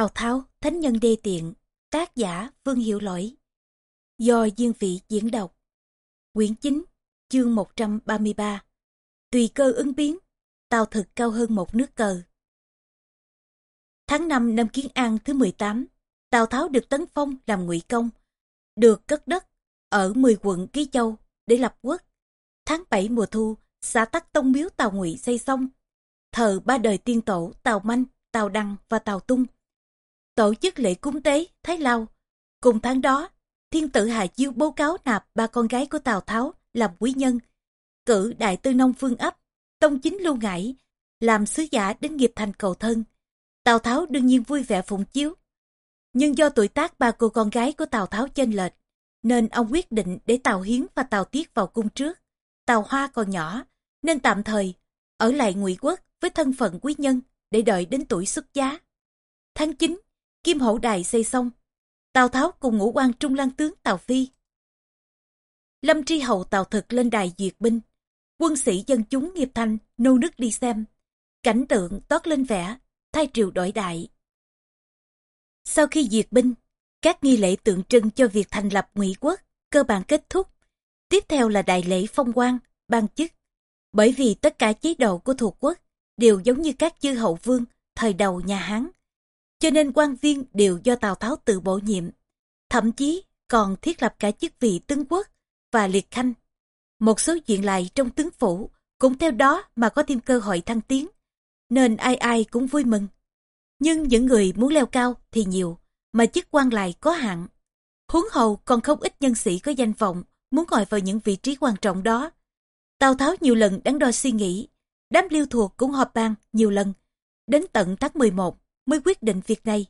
Tào Tháo, Thánh Nhân Đê Tiện, tác giả Vương Hiệu Lỗi. Do dương Vị diễn đọc. Quyển 9, chương 133. Tùy cơ ứng biến, Tào thực cao hơn một nước cờ. Tháng 5 năm Kiến An thứ 18, Tào Tháo được tấn phong làm ngụy công, được cất đất ở 10 quận Ký Châu để lập quốc. Tháng 7 mùa thu, xã Tắc Tông Miếu Tào Ngụy xây xong, thờ ba đời tiên tổ Tào Manh, Tào Đăng và Tào Tung tổ chức lễ cúng tế Thái Lao. Cùng tháng đó, thiên tử Hà Chiêu bố cáo nạp ba con gái của Tào Tháo làm quý nhân, cử đại tư nông phương ấp, tông chính lưu ngải, làm sứ giả đến nghiệp thành cầu thân. Tào Tháo đương nhiên vui vẻ phụng chiếu. Nhưng do tuổi tác ba cô con gái của Tào Tháo chênh lệch, nên ông quyết định để Tào Hiến và Tào Tiết vào cung trước. Tào Hoa còn nhỏ, nên tạm thời ở lại ngụy quốc với thân phận quý nhân để đợi đến tuổi xuất giá. Tháng 9, Kim Hậu Đài xây xong. Tào Tháo cùng ngũ quan trung lang tướng Tào Phi. Lâm Tri Hậu Tào Thực lên đài duyệt binh. Quân sĩ dân chúng nghiệp thanh nô nức đi xem. Cảnh tượng toát lên vẻ, thay triều đổi đại. Sau khi duyệt binh, các nghi lễ tượng trưng cho việc thành lập ngụy quốc cơ bản kết thúc. Tiếp theo là đại lễ phong quan, ban chức. Bởi vì tất cả chế độ của thuộc quốc đều giống như các chư hậu vương thời đầu nhà Hán cho nên quan viên đều do Tào Tháo tự bổ nhiệm, thậm chí còn thiết lập cả chức vị tướng quốc và liệt khanh. Một số chuyện lại trong tướng phủ cũng theo đó mà có thêm cơ hội thăng tiến, nên ai ai cũng vui mừng. Nhưng những người muốn leo cao thì nhiều, mà chức quan lại có hạn. Huống hầu còn không ít nhân sĩ có danh vọng muốn ngồi vào những vị trí quan trọng đó. Tào Tháo nhiều lần đắn đo suy nghĩ, đám liêu thuộc cũng họp bang nhiều lần. Đến tận tháng 11, mới quyết định việc này.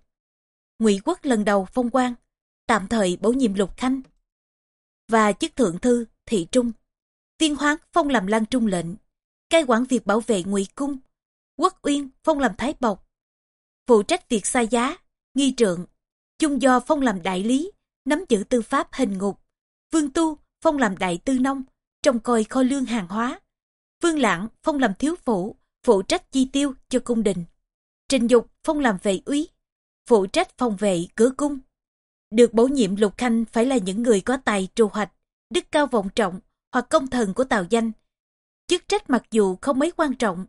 Ngụy quốc lần đầu phong quan, tạm thời bổ nhiệm lục khanh và chức thượng thư thị trung. Tiên Hoán phong làm lan trung lệnh, cai quản việc bảo vệ ngụy cung. Quốc uyên phong làm thái bộc, phụ trách việc sai giá, nghi trượng. Chung do phong làm đại lý, nắm giữ tư pháp hình ngục. Vương tu phong làm đại tư nông, trông coi kho lương hàng hóa. Vương lãng phong làm thiếu phủ, phụ trách chi tiêu cho cung đình. Trình Dục phong làm vệ úy, phụ trách phòng vệ cửa cung. Được bổ nhiệm lục khanh phải là những người có tài trù hoạch, đức cao vọng trọng hoặc công thần của tào danh. Chức trách mặc dù không mấy quan trọng,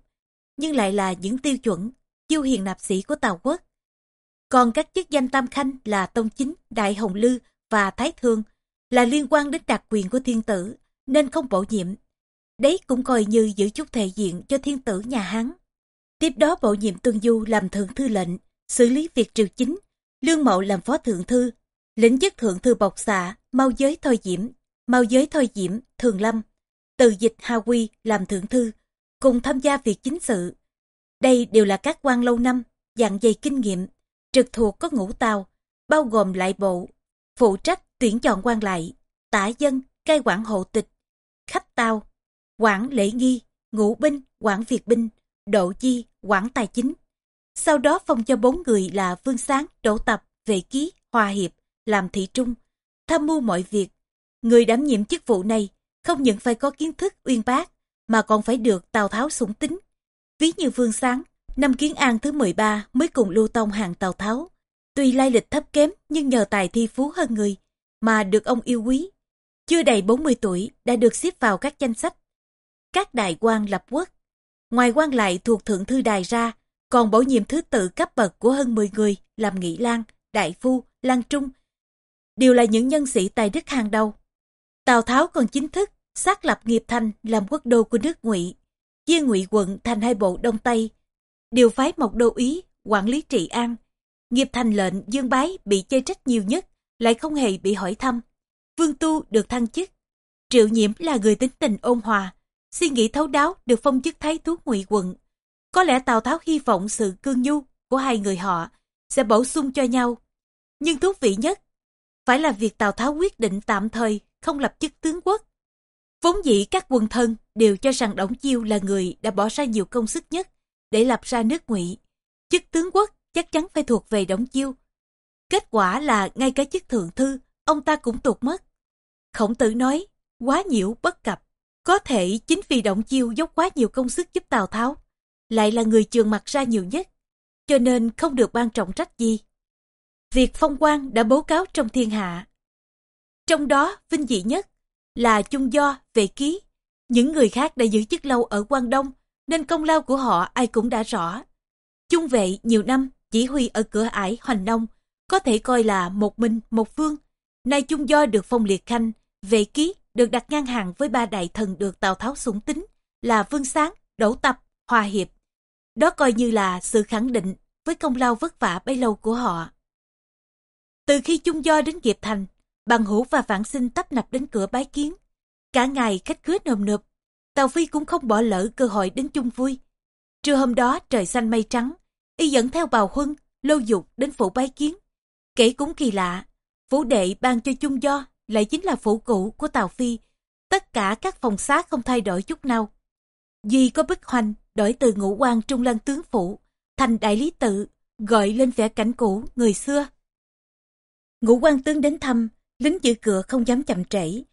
nhưng lại là những tiêu chuẩn, chiêu hiền nạp sĩ của tào quốc. Còn các chức danh tam khanh là tông chính, đại hồng lư và thái thương là liên quan đến đặc quyền của thiên tử, nên không bổ nhiệm. Đấy cũng coi như giữ chút thể diện cho thiên tử nhà Hán. Tiếp đó bổ nhiệm Tuân Du làm thượng thư lệnh, xử lý việc triều chính, Lương Mậu làm phó thượng thư, lĩnh chức thượng thư bộc xạ, mau giới thôi diễm, mau giới thôi diễm, thường lâm, từ dịch Hà Quy làm thượng thư, cùng tham gia việc chính sự. Đây đều là các quan lâu năm, dạng dày kinh nghiệm, trực thuộc có ngũ tàu, bao gồm lại bộ, phụ trách tuyển chọn quan lại, tả dân, cai quản hộ tịch, khách tàu, quản lễ nghi, ngũ binh, quản việt binh, Độ Chi, quản tài chính. Sau đó phong cho bốn người là Vương Sáng, Đỗ Tập, Vệ Ký, Hòa Hiệp, làm thị trung, tham mưu mọi việc. Người đảm nhiệm chức vụ này không những phải có kiến thức uyên bác, mà còn phải được Tào Tháo sủng tính. Ví như Vương Sáng, năm Kiến An thứ 13 mới cùng lưu tông hàng Tào Tháo. Tuy lai lịch thấp kém nhưng nhờ tài thi phú hơn người, mà được ông yêu quý. Chưa đầy 40 tuổi đã được xếp vào các danh sách. Các đại quan lập quốc Ngoài quan lại thuộc thượng thư đài ra, còn bổ nhiệm thứ tự cấp bậc của hơn 10 người làm nghị lang, đại phu, lang trung. Đều là những nhân sĩ tài đức hàng đầu. Tào Tháo còn chính thức xác lập nghiệp thành làm quốc đô của nước ngụy chia ngụy quận thành hai bộ đông tây điều phái một đô ý quản lý trị an nghiệp thành lệnh dương bái bị chê trách nhiều nhất lại không hề bị hỏi thăm vương tu được thăng chức triệu nhiễm là người tính tình ôn hòa suy nghĩ thấu đáo được phong chức thái thú ngụy quận. Có lẽ Tào Tháo hy vọng sự cương nhu của hai người họ sẽ bổ sung cho nhau. Nhưng thú vị nhất phải là việc Tào Tháo quyết định tạm thời không lập chức tướng quốc. Vốn dĩ các quân thân đều cho rằng Đổng Chiêu là người đã bỏ ra nhiều công sức nhất để lập ra nước ngụy. Chức tướng quốc chắc chắn phải thuộc về Đổng Chiêu. Kết quả là ngay cả chức thượng thư, ông ta cũng tụt mất. Khổng tử nói, quá nhiễu bất cập. Có thể chính vì động chiêu dốc quá nhiều công sức giúp Tào Tháo, lại là người trường mặt ra nhiều nhất, cho nên không được ban trọng trách gì. việc phong quan đã bố cáo trong thiên hạ. Trong đó vinh dị nhất là chung do, vệ ký. Những người khác đã giữ chức lâu ở quan Đông nên công lao của họ ai cũng đã rõ. Chung vệ nhiều năm chỉ huy ở cửa ải Hoành Nông có thể coi là một mình một phương. Nay chung do được phong liệt khanh, vệ ký được đặt ngang hàng với ba đại thần được Tào Tháo sủng tính là Vương Sáng, Đỗ Tập, Hòa Hiệp. Đó coi như là sự khẳng định với công lao vất vả bấy lâu của họ. Từ khi chung do đến Nghiệp Thành, bằng hữu và vạn sinh tấp nập đến cửa bái kiến. Cả ngày khách khứa nồm nộp, Tàu Phi cũng không bỏ lỡ cơ hội đến chung vui. Trưa hôm đó trời xanh mây trắng, y dẫn theo bào huân, lâu dục đến phủ bái kiến. Kể cũng kỳ lạ, phủ đệ ban cho chung do lại chính là phủ cũ của Tào Phi. Tất cả các phòng xá không thay đổi chút nào. Duy có bức hoành đổi từ ngũ quan trung lăng tướng phủ thành đại lý tự, gọi lên vẻ cảnh cũ người xưa. Ngũ quan tướng đến thăm, lính giữ cửa không dám chậm trễ,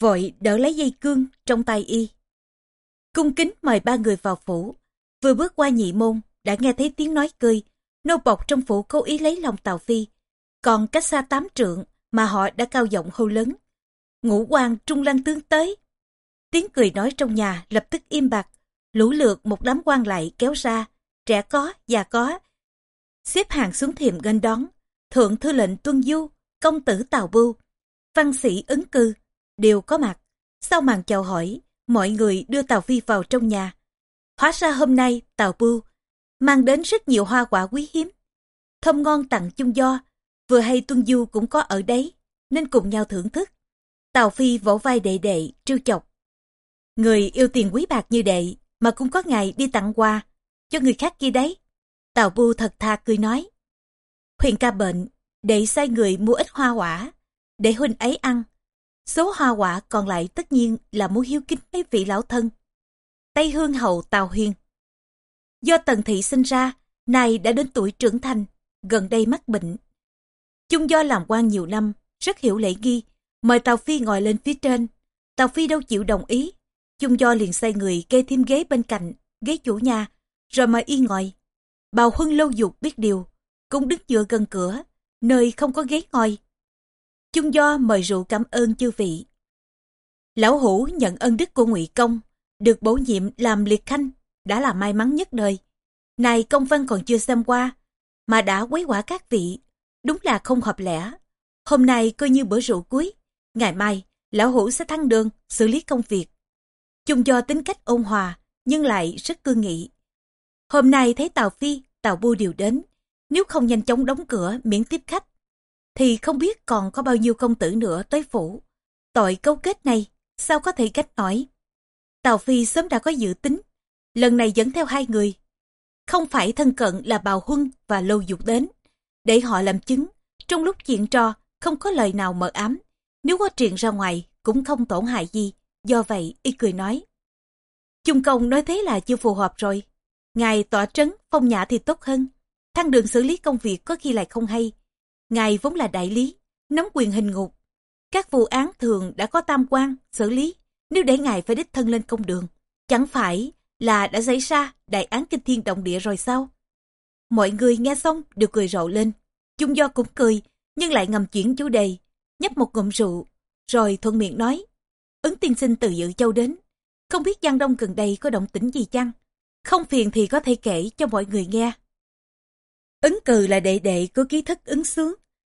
vội đỡ lấy dây cương trong tay y. Cung kính mời ba người vào phủ, vừa bước qua nhị môn, đã nghe thấy tiếng nói cười, nô bọc trong phủ cố ý lấy lòng Tào Phi, còn cách xa tám trượng mà họ đã cao giọng hô lớn. Ngũ quan trung lăng tướng tới. Tiếng cười nói trong nhà lập tức im bặt, lũ lượt một đám quan lại kéo ra, trẻ có, già có. Xếp hàng xuống thiềm nghênh đón, thượng thư lệnh tuân du, công tử Tào Bưu, văn sĩ ứng cư, đều có mặt. Sau màn chào hỏi, mọi người đưa Tào Phi vào trong nhà. Hóa ra hôm nay Tào Bưu mang đến rất nhiều hoa quả quý hiếm. Thơm ngon tặng chung do, vừa hay Tuân Du cũng có ở đấy, nên cùng nhau thưởng thức. Tào Phi vỗ vai đệ đệ, trêu chọc. Người yêu tiền quý bạc như đệ, mà cũng có ngày đi tặng quà, cho người khác kia đấy. Tào Bu thật thà cười nói. Huyền ca bệnh, để sai người mua ít hoa quả, để huynh ấy ăn. Số hoa quả còn lại tất nhiên là muốn hiếu kính mấy vị lão thân. Tây Hương Hậu Tào Huyền Do Tần Thị sinh ra, nay đã đến tuổi trưởng thành, gần đây mắc bệnh. Chung do làm quan nhiều năm, rất hiểu lễ nghi, mời Tào Phi ngồi lên phía trên. Tào Phi đâu chịu đồng ý, chung do liền sai người kê thêm ghế bên cạnh, ghế chủ nhà, rồi mời y ngồi. Bào Huân lâu dục biết điều, cũng đứng dựa gần cửa, nơi không có ghế ngồi. Chung do mời rượu cảm ơn chư vị. Lão Hủ nhận ân đức của ngụy Công, được bổ nhiệm làm liệt khanh, đã là may mắn nhất đời. Này công văn còn chưa xem qua, mà đã quấy quả các vị, đúng là không hợp lẽ. Hôm nay coi như bữa rượu cuối, ngày mai lão hủ sẽ thăng đường xử lý công việc. Chung do tính cách ôn hòa, nhưng lại rất cương nghị. Hôm nay thấy Tào Phi, Tào Bu đều đến, nếu không nhanh chóng đóng cửa miễn tiếp khách, thì không biết còn có bao nhiêu công tử nữa tới phủ. Tội câu kết này, sao có thể cách nổi. Tào Phi sớm đã có dự tính, lần này dẫn theo hai người. Không phải thân cận là Bào Huân và Lâu Dục đến, để họ làm chứng, trong lúc chuyện trò không có lời nào mờ ám, nếu có truyền ra ngoài cũng không tổn hại gì, do vậy y cười nói. Trung công nói thế là chưa phù hợp rồi, ngài tỏa trấn phong nhã thì tốt hơn, thăng đường xử lý công việc có khi lại không hay. Ngài vốn là đại lý, nắm quyền hình ngục. Các vụ án thường đã có tam quan, xử lý, nếu để ngài phải đích thân lên công đường, chẳng phải là đã xảy ra đại án kinh thiên động địa rồi sao? Mọi người nghe xong đều cười rộ lên. Chung do cũng cười, nhưng lại ngầm chuyển chủ đề, nhấp một ngụm rượu, rồi thuận miệng nói. Ứng tiên sinh từ dự châu đến, không biết Giang Đông gần đây có động tĩnh gì chăng? Không phiền thì có thể kể cho mọi người nghe. Ứng cừ là đệ đệ của ký thức ứng sướng.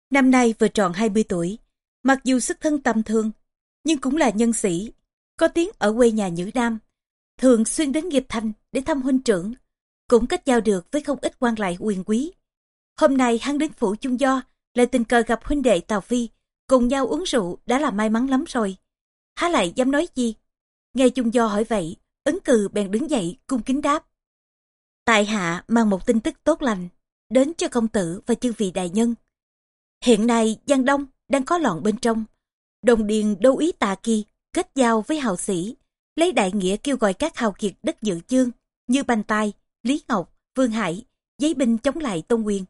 Năm nay vừa tròn 20 tuổi. Mặc dù sức thân tầm thường, nhưng cũng là nhân sĩ. Có tiếng ở quê nhà Nhữ Nam. Thường xuyên đến nghiệp thành để thăm huynh trưởng. Cũng kết giao được với không ít quan lại quyền quý. Hôm nay hắn đến phủ chung do, lại tình cờ gặp huynh đệ Tào Phi. Cùng nhau uống rượu đã là may mắn lắm rồi. Há lại dám nói gì? Nghe chung do hỏi vậy, ứng cừ bèn đứng dậy cung kính đáp. Tại hạ mang một tin tức tốt lành đến cho công tử và chư vị đại nhân. Hiện nay Giang Đông đang có loạn bên trong. Đồng điền đô ý tà kỳ kết giao với hào sĩ, lấy đại nghĩa kêu gọi các hào kiệt đất dự chương như bành Tai, Lý Ngọc, Vương Hải, giấy binh chống lại Tôn Quyền.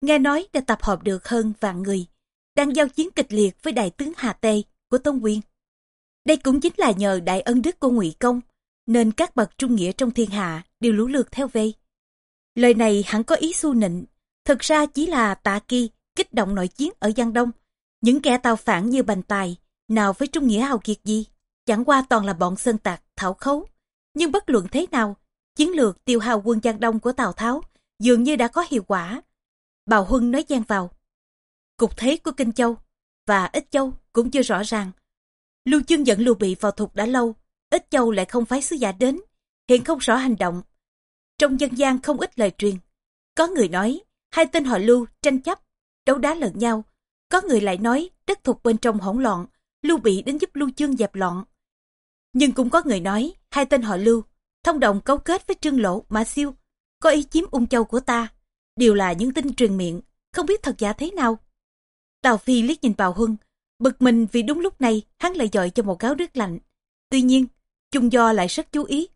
Nghe nói đã tập hợp được hơn vạn người, đang giao chiến kịch liệt với đại tướng Hà Tê của Tôn Quyền. Đây cũng chính là nhờ đại ân đức của Ngụy Công, nên các bậc trung nghĩa trong thiên hạ đều lũ lượt theo về. Lời này hẳn có ý xu nịnh, thực ra chỉ là tạ kỳ kích động nội chiến ở Giang Đông. Những kẻ tào phản như Bành Tài, nào với trung nghĩa hào kiệt gì, chẳng qua toàn là bọn sơn tạc, thảo khấu. Nhưng bất luận thế nào, chiến lược tiêu hao quân Giang Đông của Tào Tháo dường như đã có hiệu quả. Bào Huân nói gian vào. Cục thế của Kinh Châu và Ích Châu cũng chưa rõ ràng. Lưu Chương dẫn Lưu Bị vào thục đã lâu, Ích Châu lại không phái sứ giả đến, hiện không rõ hành động. Trong dân gian không ít lời truyền. Có người nói, hai tên họ Lưu tranh chấp, đấu đá lẫn nhau. Có người lại nói, đất thục bên trong hỗn loạn, Lưu Bị đến giúp Lưu Chương dẹp loạn. Nhưng cũng có người nói, hai tên họ Lưu, thông đồng cấu kết với Trương Lộ, Mã Siêu, có ý chiếm ung châu của ta. Đều là những tin truyền miệng, không biết thật giả thế nào. Tào Phi liếc nhìn vào Huân, bực mình vì đúng lúc này hắn lại dội cho một gáo nước lạnh. Tuy nhiên, Trung Do lại rất chú ý.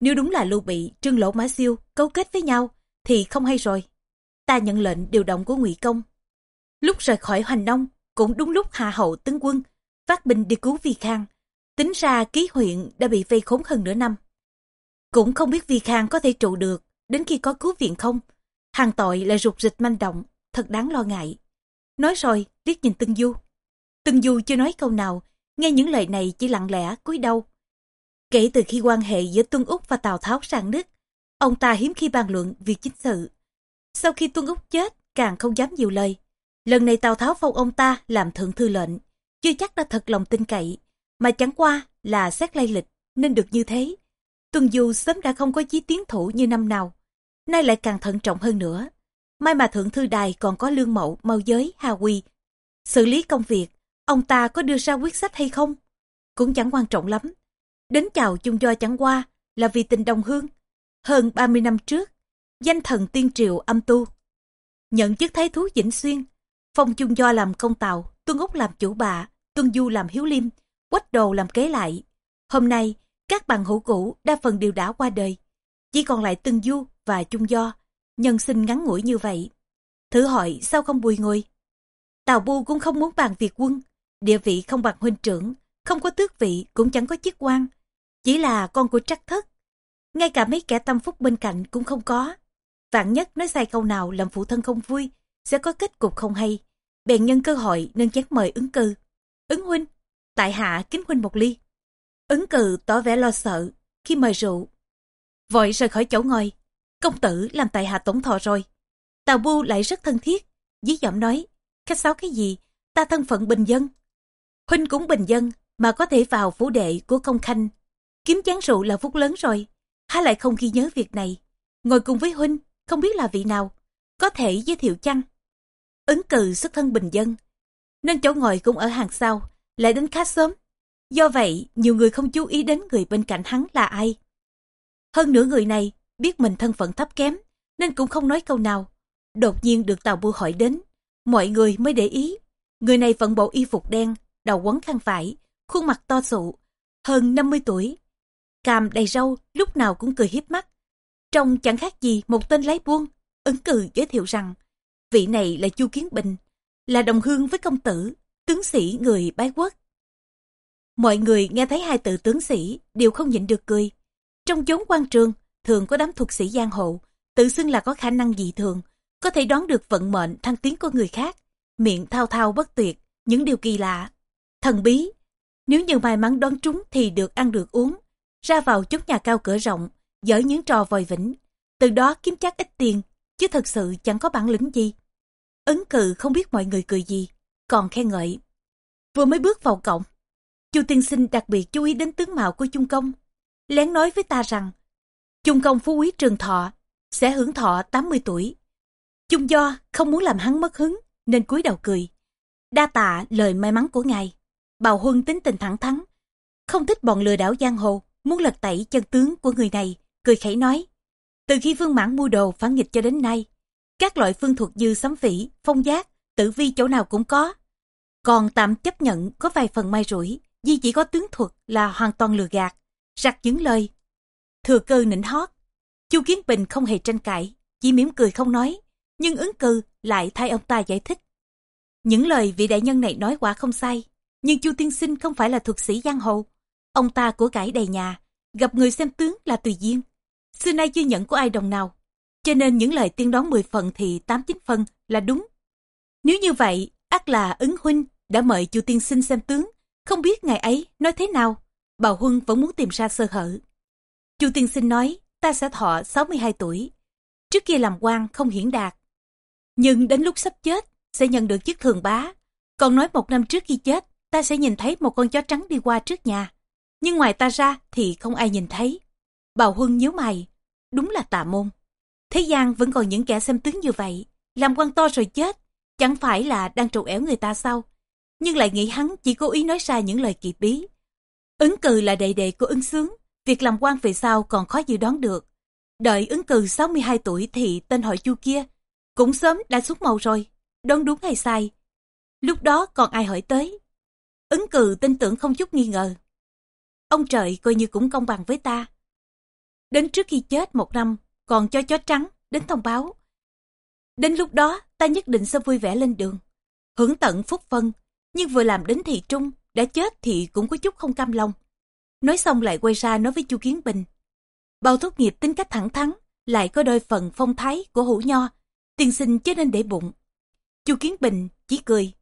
Nếu đúng là Lưu Bị, Trương Lỗ Mã Siêu cấu kết với nhau, thì không hay rồi. Ta nhận lệnh điều động của ngụy Công. Lúc rời khỏi Hoành đông, cũng đúng lúc hạ hậu tướng quân, phát binh đi cứu Vi Khang. Tính ra ký huyện đã bị vây khốn hơn nửa năm. Cũng không biết Vi Khang có thể trụ được đến khi có cứu viện không. Hàng tội lại rụt rịch manh động, thật đáng lo ngại. Nói rồi, liếc nhìn Tân Du. Tân Du chưa nói câu nào, nghe những lời này chỉ lặng lẽ cúi đầu. Kể từ khi quan hệ giữa Tuân Úc và Tào Tháo sang Đức, ông ta hiếm khi bàn luận việc chính sự. Sau khi Tuân Úc chết, càng không dám nhiều lời. Lần này Tào Tháo phong ông ta làm thượng thư lệnh, chưa chắc đã thật lòng tin cậy, mà chẳng qua là xét lay lịch nên được như thế. Tuần Du sớm đã không có chí tiến thủ như năm nào, nay lại càng thận trọng hơn nữa. May mà thượng thư đài còn có lương mẫu, mau giới, hà quy. Xử lý công việc, ông ta có đưa ra quyết sách hay không? Cũng chẳng quan trọng lắm. Đến chào chung do chẳng qua là vì tình đồng hương. Hơn 30 năm trước, danh thần tiên triều âm tu. Nhận chức thái thú Vĩnh Xuyên, phong chung do làm công tàu, tuân úc làm chủ bạ, tuân du làm hiếu liêm, quách đồ làm kế lại. Hôm nay, các bằng hữu cũ đa phần đều đã qua đời. Chỉ còn lại Tân Du và Trung Do, nhân sinh ngắn ngủi như vậy. Thử hỏi sao không bùi ngồi? Tào Bu cũng không muốn bàn việc quân, địa vị không bằng huynh trưởng, không có tước vị cũng chẳng có chức quan. Chỉ là con của trắc thất. Ngay cả mấy kẻ tâm phúc bên cạnh cũng không có. Vạn nhất nói sai câu nào làm phụ thân không vui, sẽ có kết cục không hay. Bèn nhân cơ hội nên chén mời ứng cư. Ứng huynh, tại hạ kính huynh một ly. Ứng cử tỏ vẻ lo sợ khi mời rượu. Vội rời khỏi chỗ ngồi. Công tử làm tại hạ tổng thọ rồi. Tào Bu lại rất thân thiết, dí giọng nói, khách sáo cái gì, ta thân phận bình dân. Huynh cũng bình dân, mà có thể vào phủ đệ của công khanh. Kiếm chán rượu là phúc lớn rồi, há lại không ghi nhớ việc này. Ngồi cùng với Huynh, không biết là vị nào, có thể giới thiệu chăng? Ứng cử xuất thân bình dân, nên chỗ ngồi cũng ở hàng sau, lại đến khá sớm. Do vậy, nhiều người không chú ý đến người bên cạnh hắn là ai. Hơn nữa người này biết mình thân phận thấp kém, nên cũng không nói câu nào. Đột nhiên được Tàu Bu hỏi đến, mọi người mới để ý. Người này vận bộ y phục đen, đầu quấn khăn vải, khuôn mặt to sụ, hơn 50 tuổi. Càm đầy râu, lúc nào cũng cười hiếp mắt. Trông chẳng khác gì một tên lái buôn, ứng cử giới thiệu rằng, vị này là Chu Kiến Bình, là đồng hương với công tử, tướng sĩ người bái quốc. Mọi người nghe thấy hai từ tướng sĩ đều không nhịn được cười. Trong chốn quan trường, thường có đám thuộc sĩ giang hồ, tự xưng là có khả năng dị thường, có thể đoán được vận mệnh thăng tiến của người khác, miệng thao thao bất tuyệt, những điều kỳ lạ. Thần bí, nếu như may mắn đoán trúng thì được ăn được uống, ra vào chốn nhà cao cửa rộng, dở những trò vòi vĩnh, từ đó kiếm chắc ít tiền, chứ thật sự chẳng có bản lĩnh gì. Ấn cự không biết mọi người cười gì, còn khen ngợi. Vừa mới bước vào cổng, Chu tiên sinh đặc biệt chú ý đến tướng mạo của Chung Công, lén nói với ta rằng Chung Công phú quý trường thọ sẽ hưởng thọ 80 tuổi. Chung do không muốn làm hắn mất hứng nên cúi đầu cười. Đa tạ lời may mắn của ngài. Bào Huân tính tình thẳng thắn, không thích bọn lừa đảo giang hồ, muốn lật tẩy chân tướng của người này, cười khẩy nói. Từ khi Vương Mãn mua đồ phản nghịch cho đến nay, các loại phương thuật như sấm vĩ, phong giác, tử vi chỗ nào cũng có. Còn tạm chấp nhận có vài phần may rủi, vì chỉ có tướng thuật là hoàn toàn lừa gạt, rặt những lời. Thừa cơ nịnh hót, Chu Kiến Bình không hề tranh cãi, chỉ mỉm cười không nói, nhưng ứng cư lại thay ông ta giải thích. Những lời vị đại nhân này nói quả không sai, nhưng Chu Tiên Sinh không phải là thuật sĩ giang hồ. Ông ta của cải đầy nhà, gặp người xem tướng là tùy duyên. Xưa nay chưa nhận của ai đồng nào, cho nên những lời tiên đoán 10 phần thì 8-9 phần là đúng. Nếu như vậy, ác là ứng huynh đã mời chu tiên sinh xem tướng, không biết ngày ấy nói thế nào. Bào Huân vẫn muốn tìm ra sơ hở. Chu tiên sinh nói, ta sẽ thọ 62 tuổi. Trước kia làm quan không hiển đạt. Nhưng đến lúc sắp chết, sẽ nhận được chức thường bá. Còn nói một năm trước khi chết, ta sẽ nhìn thấy một con chó trắng đi qua trước nhà. Nhưng ngoài ta ra thì không ai nhìn thấy. Bào Huân nhíu mày, đúng là tà môn. Thế gian vẫn còn những kẻ xem tướng như vậy, làm quan to rồi chết, chẳng phải là đang trộn ẻo người ta sao? Nhưng lại nghĩ hắn chỉ cố ý nói ra những lời kỳ bí. Ứng cừ là đệ đệ của ứng sướng, việc làm quan về sau còn khó dự đoán được. Đợi ứng cừ 62 tuổi thì tên họ chu kia, cũng sớm đã xuống màu rồi, đoán đúng hay sai. Lúc đó còn ai hỏi tới. Ứng cừ tin tưởng không chút nghi ngờ. Ông trời coi như cũng công bằng với ta. Đến trước khi chết một năm, còn cho chó trắng đến thông báo. Đến lúc đó, ta nhất định sẽ vui vẻ lên đường. Hưởng tận phúc phân, nhưng vừa làm đến thị trung, đã chết thì cũng có chút không cam lòng. Nói xong lại quay ra nói với chu Kiến Bình. Bao tốt nghiệp tính cách thẳng thắn, lại có đôi phần phong thái của hữu nho, tiên sinh chứ nên để bụng. chu Kiến Bình chỉ cười,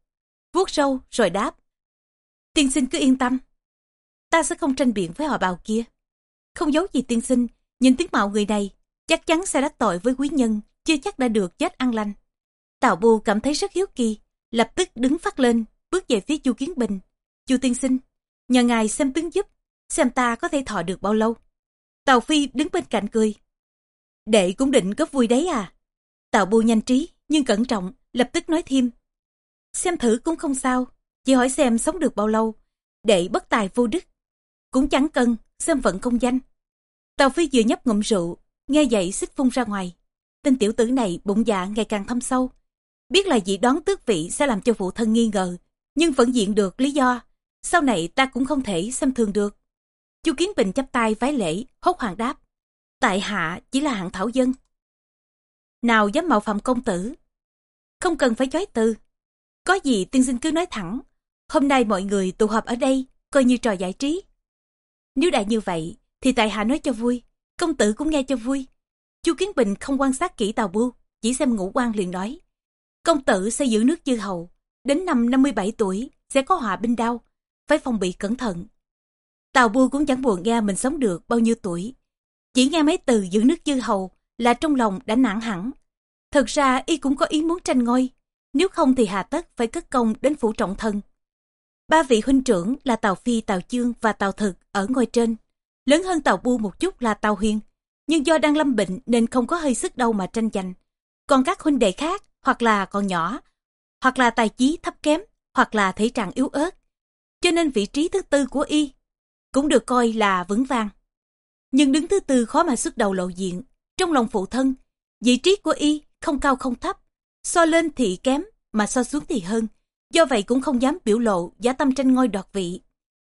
vuốt râu rồi đáp. Tiên sinh cứ yên tâm, ta sẽ không tranh biện với họ bào kia. Không giấu gì tiên sinh, nhìn tiếng mạo người này, chắc chắn sẽ đắc tội với quý nhân, chưa chắc đã được chết ăn lành. Tào bù cảm thấy rất hiếu kỳ, lập tức đứng phát lên, bước về phía Chu Kiến Bình. Chu tiên sinh, nhờ ngài xem tướng giúp, xem ta có thể thọ được bao lâu. Tào Phi đứng bên cạnh cười. Đệ cũng định góp vui đấy à. Tào Bu nhanh trí, nhưng cẩn trọng, lập tức nói thêm. Xem thử cũng không sao, chỉ hỏi xem sống được bao lâu. Đệ bất tài vô đức. Cũng chẳng cần, xem vận công danh. Tào Phi vừa nhấp ngụm rượu, nghe vậy xích phun ra ngoài. Tên tiểu tử này bụng dạ ngày càng thâm sâu. Biết là dị đoán tước vị sẽ làm cho phụ thân nghi ngờ, nhưng vẫn diện được lý do. Sau này ta cũng không thể xem thường được. Chu Kiến Bình chắp tay vái lễ, hốt hoàng đáp. Tại hạ chỉ là hạng thảo dân. Nào dám mạo phạm công tử. Không cần phải chói từ. Có gì tiên sinh cứ nói thẳng. Hôm nay mọi người tụ họp ở đây, coi như trò giải trí. Nếu đã như vậy, thì tại hạ nói cho vui, công tử cũng nghe cho vui. Chu Kiến Bình không quan sát kỹ tàu Bu, chỉ xem ngũ quan liền nói. Công tử sẽ giữ nước chư hầu, đến năm 57 tuổi sẽ có họa binh đau, phải phòng bị cẩn thận. Tào Bu cũng chẳng buồn nghe mình sống được bao nhiêu tuổi. Chỉ nghe mấy từ giữ nước dư hầu là trong lòng đã nản hẳn. Thật ra y cũng có ý muốn tranh ngôi, nếu không thì hà tất phải cất công đến phủ trọng thân. Ba vị huynh trưởng là Tào Phi, Tào Chương và Tào Thực ở ngôi trên. Lớn hơn Tào Bu một chút là Tào Huyên, nhưng do đang lâm bệnh nên không có hơi sức đâu mà tranh giành. Còn các huynh đệ khác, hoặc là còn nhỏ, hoặc là tài trí thấp kém, hoặc là thể trạng yếu ớt. Cho nên vị trí thứ tư của y cũng được coi là vững vàng. Nhưng đứng thứ tư khó mà xuất đầu lộ diện. Trong lòng phụ thân, vị trí của y không cao không thấp, so lên thì kém, mà so xuống thì hơn. Do vậy cũng không dám biểu lộ giả tâm tranh ngôi đoạt vị.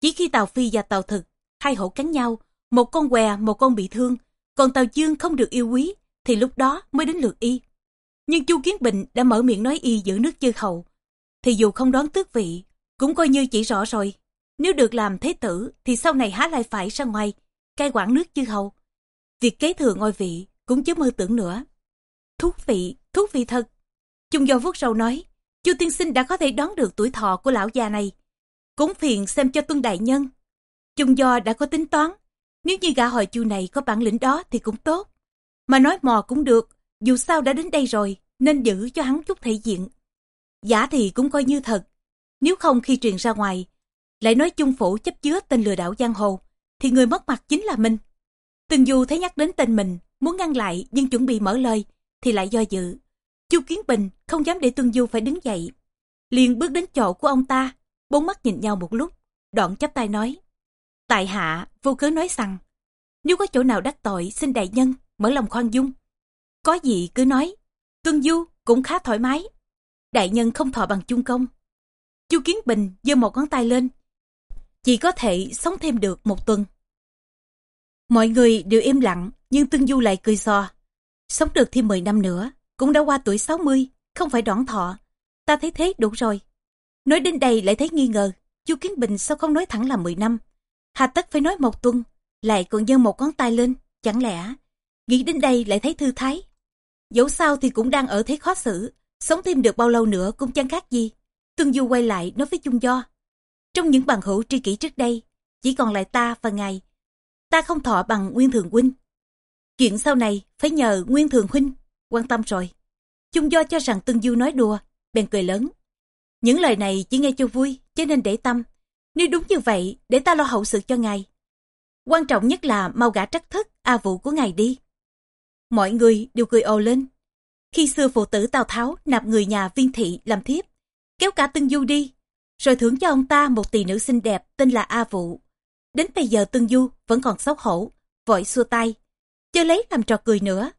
Chỉ khi tàu Phi và tàu Thực, hai hổ cắn nhau, một con què, một con bị thương, còn tàu Dương không được yêu quý, thì lúc đó mới đến lượt y. Nhưng Chu Kiến Bình đã mở miệng nói y giữ nước chư hầu, thì dù không đoán tước vị, cũng coi như chỉ rõ rồi. Nếu được làm thế tử, thì sau này há lại phải ra ngoài, cai quản nước chư hầu. Việc kế thừa ngôi vị cũng chứ mơ tưởng nữa. Thú vị, thú vị thật. chung do vuốt râu nói, Chu tiên sinh đã có thể đoán được tuổi thọ của lão già này. Cũng phiền xem cho tuân đại nhân. chung do đã có tính toán, nếu như gã hỏi chu này có bản lĩnh đó thì cũng tốt. Mà nói mò cũng được, dù sao đã đến đây rồi, nên giữ cho hắn chút thể diện. Giả thì cũng coi như thật. Nếu không khi truyền ra ngoài, lại nói chung phủ chấp chứa tên lừa đảo giang hồ, thì người mất mặt chính là mình. Từng dù thấy nhắc đến tên mình, muốn ngăn lại nhưng chuẩn bị mở lời, thì lại do dự. Chu Kiến Bình không dám để Tuân Du phải đứng dậy. liền bước đến chỗ của ông ta, bốn mắt nhìn nhau một lúc, đoạn chắp tay nói. Tại hạ, vô cớ nói rằng, nếu có chỗ nào đắc tội xin đại nhân, mở lòng khoan dung. Có gì cứ nói, Tuân Du cũng khá thoải mái. Đại nhân không thọ bằng chung công. Chu Kiến Bình giơ một ngón tay lên. Chỉ có thể sống thêm được một tuần. Mọi người đều im lặng, nhưng Tuân Du lại cười xò. Sống được thêm 10 năm nữa, cũng đã qua tuổi 60, không phải đoạn thọ. Ta thấy thế đủ rồi. Nói đến đây lại thấy nghi ngờ, Chu Kiến Bình sao không nói thẳng là 10 năm. Hà tất phải nói một tuần, lại còn giơ một ngón tay lên, chẳng lẽ nghĩ đến đây lại thấy thư thái. Dẫu sao thì cũng đang ở thế khó xử, Sống thêm được bao lâu nữa cũng chẳng khác gì. Tương Du quay lại nói với Chung Do. Trong những bằng hữu tri kỷ trước đây, chỉ còn lại ta và ngài. Ta không thọ bằng Nguyên Thường Huynh. Chuyện sau này phải nhờ Nguyên Thường Huynh quan tâm rồi. Chung Do cho rằng Tương Du nói đùa, bèn cười lớn. Những lời này chỉ nghe cho vui, cho nên để tâm. Nếu đúng như vậy, để ta lo hậu sự cho ngài. Quan trọng nhất là mau gả trắc thất A vụ của ngài đi. Mọi người đều cười ồ lên. Khi xưa phụ tử Tào Tháo nạp người nhà viên thị làm thiếp, kéo cả Tương Du đi, rồi thưởng cho ông ta một tỷ nữ xinh đẹp tên là A Vũ. Đến bây giờ Tương Du vẫn còn xấu hổ, vội xua tay, chưa lấy làm trò cười nữa.